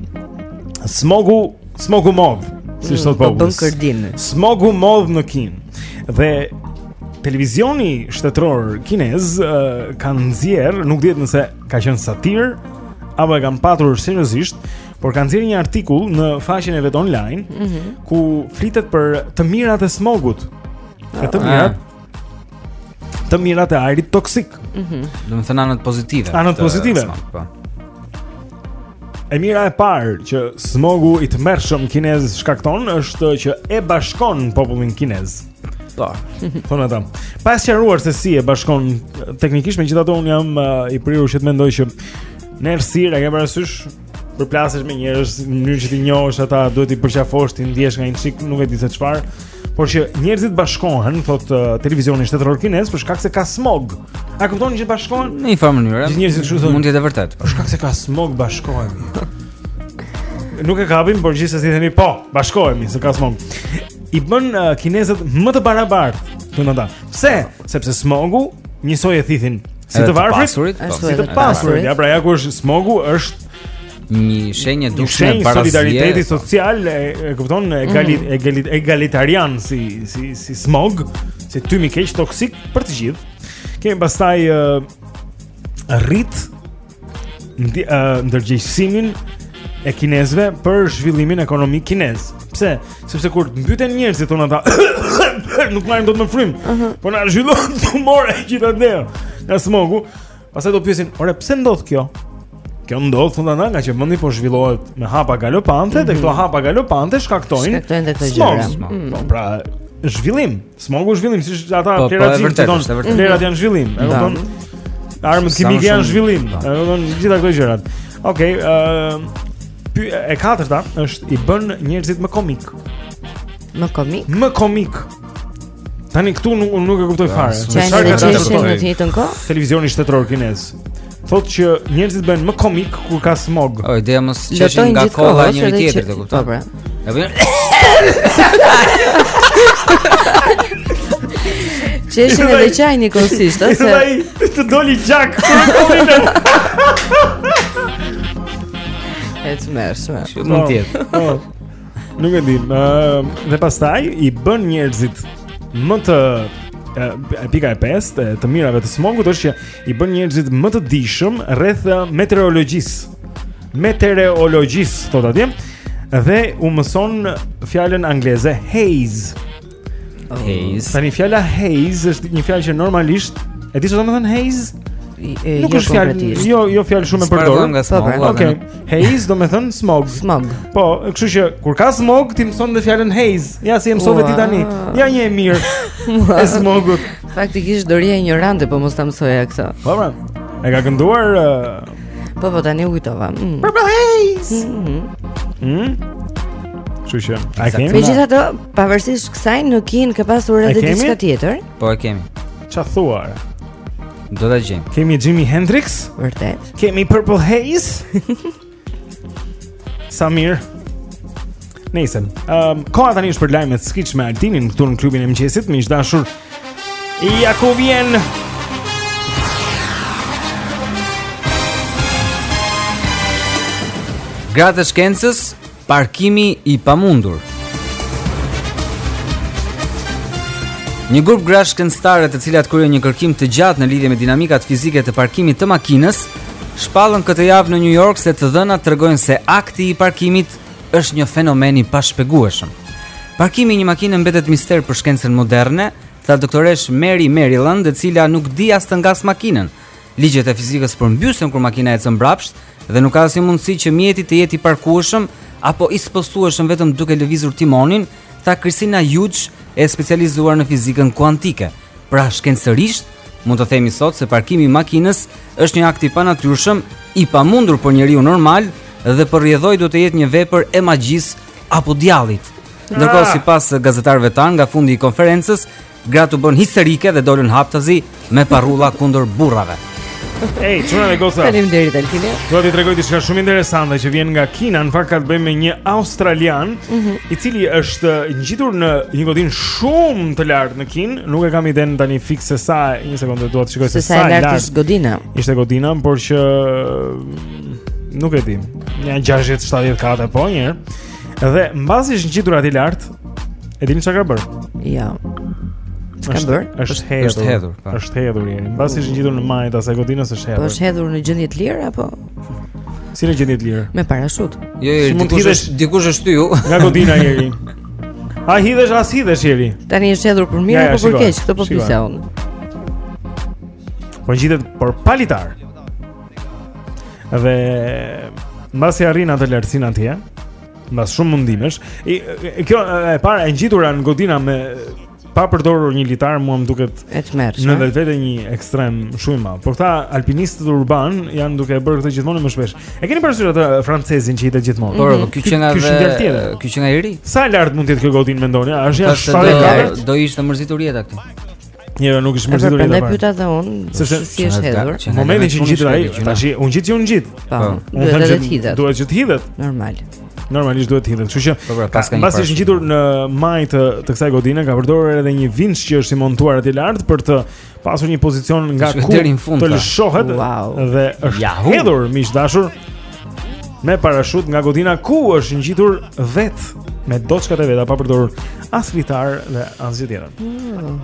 smogu, smogu modë, si mm, thotë po. Bën kërdinë. Smogu modë në Kinë. Dhe televizioni shtetëror kinez uh, kanë nxjerrë, nuk dihet nëse ka qenë satirë apo e kanë patur seriozisht Por kanë nxjerrë një artikull në faqen e vet online mm -hmm. ku flitet për të mirat e smogut. Për të ah. mirat. Të mirat e ajrit toksik. Mhm. Mm Do të thënë anët pozitive. Anët pozitive. Smog, po. E mira e parë që smogu i tmerrshëm kinez shkakton është që e bashkon popullin kinez. Po. Thonë ata. Pa sqaruar se si e bashkon teknikisht, megjithatë unë jam uh, i prirur që të mendoj që në errësirë e ke parasysh përplasesh me njerëz në mënyrë që t'i njohësh ata, duhet t'i përqafosh t'i ndjesh nga një çikë, nuk e di se çfarë. Por që njerëzit bashkohen, thotë uh, televizioni shtetëror kinez, për shkak se ka smog. A kupton që bashkohen? Në një farë mënyre. Gjithë njerëzit kështu thonë. Mund të jetë e vërtetë. Për shkak se ka smog bashkohen. nuk e kapim, por gjithsesi themi po, bashkohemi se ka smog. I bën uh, kinezët më të barabartë, thonë ata. Pse? Sepse smogu njësoj e thithin si të varfrit, si të pasurit. Ja pra ja ku është smogu është një shenjë e dukshme solidariteti po. social e, e kupton mhm. egalit mm. egalit egalitarian si si si smog, si tym i keq toksik për të gjithë. Kemi pastaj uh, rrit ndërgjegjësimin e kinezëve për zhvillimin ekonomik kinez. Pse? Sepse kur mbyten njerëzit thonë ata nuk marrin dot më frymë. Uh -huh. Po na zhvillon tumore gjithandej. Nga smogu, pastaj do pyesin, "Ore, pse ndodh kjo?" Kjo ndodh thonë ata ngaqë vendi po zhvillohet me hapa galopante mm -hmm. dhe mhm. këto hapa galopante shkaktojnë shkaktojnë këto gjëra. Mm. Po pra, zhvillim. Smogu është zhvillim, si ata po, po, plehrat janë zhvillim, është vërtet. Plehrat janë zhvillim, e kupton? Armët kimike janë zhvillim, e kupton? Gjitha këto gjërat. Okej, ë e katërta është i bën njerëzit më komikë. Më komikë? Më komikë. Tani këtu nuk nuk e kuptoj fare. Çfarë ka të bëjë me të njëjtën kohë? Televizioni shtetëror kinez. Thotë që njerëzit bëhen më komikë kur ka smog. O ideja mos qeshin nga kolla e njëri-tjetrit, e kupton? Po, pra. Ja vjen. Qeshin edhe qajnë njëkohësisht, a se? Ai të doli gjak. Ec më, s'më. Po mund të jetë. Po. Po. Nuk e di. Dhe pastaj i bën njerëzit më të e pika e pestë e të mirave të smogut është që i bën njerëzit më të dijshëm rreth meteorologjisë. Meteorologjisë, thotë atje, dhe u mëson fjalën angleze haze. Haze. Tani fjala haze është një fjalë që normalisht e di çfarë do të thotë haze? Nuk jo është fjalë, jo, jo fjalë shumë e përdorur. Po, po, Okej. Haze domethënë smog. Smog. Po, kështu që kur ka smog ti mëson dhe fjalën haze. Ja si e mësove ti tani. Ja një e mirë e smogut. Faktikisht do rrija injorante po mos ta mësoja këtë. Po pra. E ka kënduar uh... Po po tani u kujtova. Mm. Purple Haze. Mm -hmm. mm? Kështu që, a kemi? Megjithatë, pavarësisht kësaj në Kin ka pasur edhe diçka tjetër. Po e kemi. Ça thua? Do ta gjejmë. Kemi Jimi Hendrix? Vërtet. Kemi Purple Haze? Sa mirë. Nëse, ehm, koha tani është për lajmet skiç me Altinin këtu në klubin e mëngjesit, miq të dashur. Ja ku vjen. Gratë e shkencës, parkimi i pamundur. Një grup grash shkencëtare të cilat kryen një kërkim të gjatë në lidhje me dinamikat fizike të parkimit të makinës, shpallën këtë javë në New York se të dhënat tregojnë se akti i parkimit është një fenomen i pashpjegueshëm. Parkimi i një makine mbetet mister për shkencën moderne, tha doktoreshë Mary Maryland, e cila nuk di as të ngasë makinën. Ligjet e fizikës përmbysen kur makina ecën mbrapsht dhe nuk ka asnjë mundësi që mjeti të jetë i parkueshëm apo i spostueshëm vetëm duke lëvizur timonin, tha Kristina Hughes, e specializuar në fizikën kuantike. Pra shkencërisht, Mund të themi sot se parkimi i makinës është një akt i panatyrshëm, i pamundur për njeriun normal dhe për rrjedhojë duhet të jetë një vepër e magjisë apo djallit. Ndërkohë ah. sipas gazetarëve tanë nga fundi i konferencës, gratë u bënë histerike dhe dolën haptazi me parrulla kundër burrave. Ej, çuna me goca. Faleminderit Altini. Dua t'ju tregoj diçka shumë interesante që vjen nga Kina, në fakt ka të bëjë me një australian, mm -hmm. i cili është ngjitur në një godinë shumë të lartë në Kinë. Nuk e kam idenë tani fiks se sa, një sekondë, dua të shikoj se sa e lartë është godina. Ishte godina, por që nuk e di. Një 60-70 kate po një. Dhe mbasi është ngjitur aty lart, E dini çka ka bërë? Jo. Çka ka bërë? Është hedhur. Është hedhur. Po. Është hedhur njeri. Mbasi është ngjitur në majë të asaj godinës është. Po është hedhur në gjendje të lirë apo? Si në gjendje të lirë? Me parashut. Jo, jo, dikush është dikush është ty ju. Nga godina njeri. A hidhesh a s'hidhesh njeri. Tani është hedhur për mirë apo për keq? Këtë po pyesja unë. Po ngjitet pra pa litar. Dhe mbasi arrin atë lartësinë atje, Mbas shumë mundimesh, e, e kjo e para e ngjitura në godinë me pa përdorur një litar mua më duket e tmerrshme. Në vetvete një ekstrem shumë i madh. Por këta alpinistët urbanë janë duke e bërë këtë gjithmonë më shpesh. E keni parasysh atë francezin që hidhet gjithmonë? Por mhm. ky që nga ky që nga i ri. Sa lart mund të jetë kjo godinë mendoni? A është jashtë 74? Do i jetë mërzitur jeta këtu. Njëra nuk i është mërzitur jeta. Ndaj pyeta dhe unë, sepse si është hedhur. Në momentin që u ngjit ai, tashi u ngjit që u ngjit. Po. Unë them që hidhet. Duhet që të hidhet. Normal. Normalisht duhet të hidhet. Kështu që po, pra, paska një. Pasi është ngjitur në majë të të kësaj godine, ka përdorur edhe një vinç që është i montuar atje lart për të pasur një pozicion nga ku të lëshohet dhe është hedhur miq të dashur. me parashut nga godina ku është ngjitur vetë me doçkat e veta pa përdorur as litar dhe asgjë tjetër. Mm.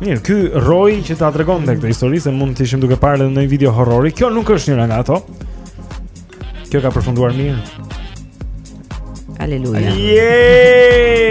Mirë, ky rroi që ta tregonte këtë histori se mund të ishim duke parë edhe ndonjë video horrori. Kjo nuk është njëra nga ato. Kjo ka përfunduar mirë. Aleluja. Yay!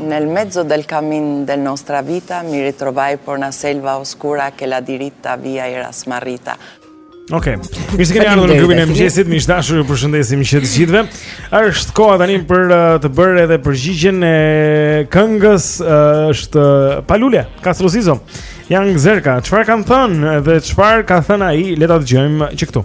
Nel mezzo del cammin de nostra vita mi ritrovai per una selva oscura che la diritta via era smarrita. Okej. Okay. Mirë se na keni ardhur në grupin e mëngjesit. Miq të dashur, ju përshëndesim që të gjithëve. Është koha tani për uh, të bërë edhe përgjigjen e këngës uh, është uh, Pa lule, Kastro Zizo. Gjon Zërka, çfarë kanë thënë dhe çfarë ka thënë ai? Le ta dëgjojmë që këtu.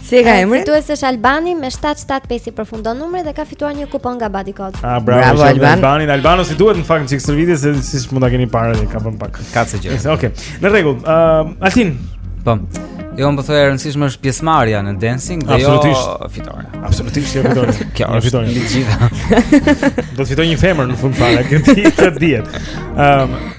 Si e ka emrin? Fitues është Albani me 775 i përfundon numri dhe ka fituar një kupon nga Body Code. Ah, bravo, bravo Alban. Albani, Albano si i duhet në fakt çik serviti se siç mund ta keni parë dhe ka bën pak. Ka se gjë. Okej. Okay. Në rregull. Ëm, uh, Altin. Po. Jo, më thuaj e rëndësishme është pjesëmarrja në dancing dhe jo fitorja. Absolutisht jo fitorja. Kjo është fitore. Në gjitha. Do të fitojë një femër në fund fare, këtë e dimë. Ëm,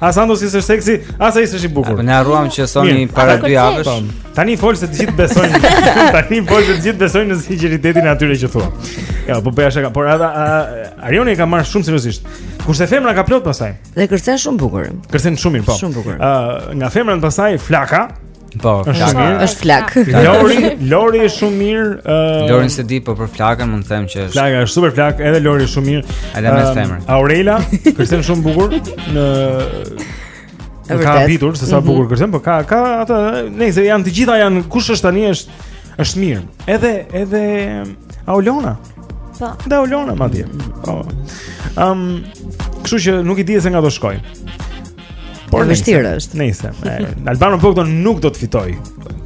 As Santos ishte seksi, as ai ishte i bukur. Ne harruam që Soni para dy javësh. Po, tani fol se të gjithë besojnë. Tani fol se të gjithë besojnë në sinqeritetin e atyre që thua. Jo, po bëja shaka, por edhe Arioni e ka marrë shumë seriozisht. Kurse femra ka plot pastaj. Dhe kërcen shumë bukur. Kërcen shumë mirë, po. Shumë bukur. Ë, nga femra pastaj Flaka, Po, është shumë mirë. Është flakë. Lori, Lori është shumë mirë. Uh, Lori se di po për Flakën mund të them që është. Flaka është super flakë, edhe Lori është shumë mirë. Edhe me thënë. Uh, Aurela, kërcen shumë bukur më Më ka habitur, se sa mhm. bukur kërcen, po ka, ka atë, nëse janë të gjitha janë, kush është tani është, është mirë. Edhe, edhe, Aulona. Po. Dhe Aulona madje. Po. Ëm, kështu që nuk e di se nga do shkojë. Por e vështirë është. Nëse Albano Bogdo nuk do të fitojë.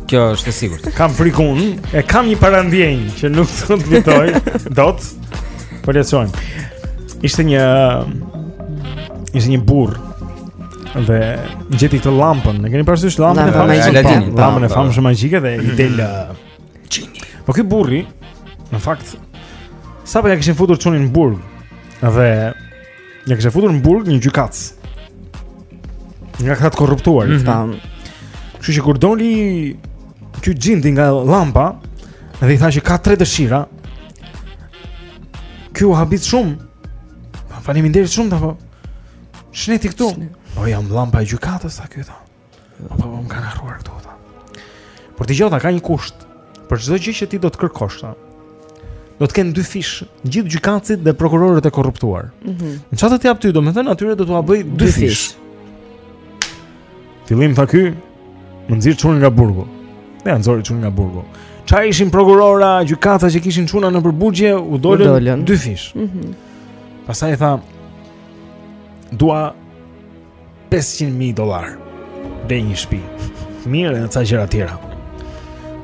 Kjo është e sigurt. Kam frikën, e kam një parandjenjë që nuk do të fitojë dot. Po le të shohim. Ishte një ishte një burrë dhe gjeti këtë llampën. E keni parasysh llampën e famshme? Llampën e famshme magjike dhe i del Xhindi. Po ky burri, në fakt, sapo ja kishin futur çunin në burg, dhe ja kishte futur në burg një gjykatës, nga këta të korruptuar, mm -hmm. këta, kështu që kur doli ky xhindi nga llampa, dhe i tha që ka tre dëshira, ky u habit shumë, faleminderit shumë, dhe po, ç'ne ti këtu, o po jam llampa e gjykatës, tha kjo Po po, po më kanë harruar këtu, tha. Por dëgjo, tha, ka një kusht. Për çdo gjë që ti do të kërkosh, tha. Do të kenë dyfish, gjithë gjykatësit dhe prokurorët e korruptuar. Mhm. Mm në çfarë do të jap ty, domethënë atyre do t'ua bëj dy, dyfish. fish. Fillim tha ky, më nxirr çunin nga burgu. Dhe ja nxori çunin nga burgu. Ça ishin prokurora, gjykatsa që kishin çuna nëpër burgje, u dolën, u dolën. dyfish. Mhm. Mm Pastaj tha, dua 500.000 dollarë dhe një shpi të mirë e ca gjëra tjera.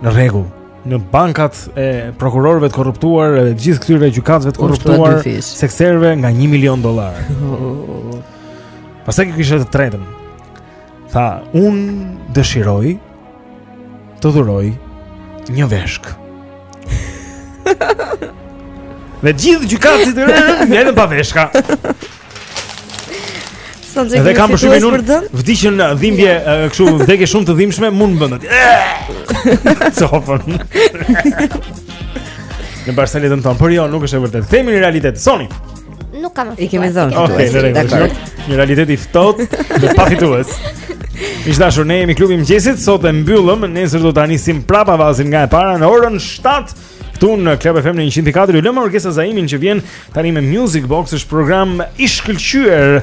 Në rregull. Në bankat e prokurorëve të korruptuar Dhe gjithë këtyre gjykatësve të korruptuar Sekserëve nga 1 milion dollarë Pastaj ky kishte të tretën Tha, unë dëshiroj Të dhuroj një veshkë. Dhe gjithë gjykatësit ngelën pa veshka. Dhe kam për shumë unë vdiqën uh, dhimbje uh, kështu vdekje shumë të dhimbshme mund ta bën dhe të cofën. Në barsaletën tonë, por jo, nuk është e vërtetë. Kthehemi në realitet, Soni. nuk kam fitues. I kemi dhënë fitues. Okej, okay, dakor. Një realitet i ftohtë dhe pa fitues. Miq të dashur, ne jemi klubi i mëngjesit, sot e mbyllëm, nesër do ta nisim prapë avazin nga e para në orën 7 këtu në Club FM në 104. Ju lë me Orgesa Zaimin që vjen tani me Music Box, është program i shkëlqyer.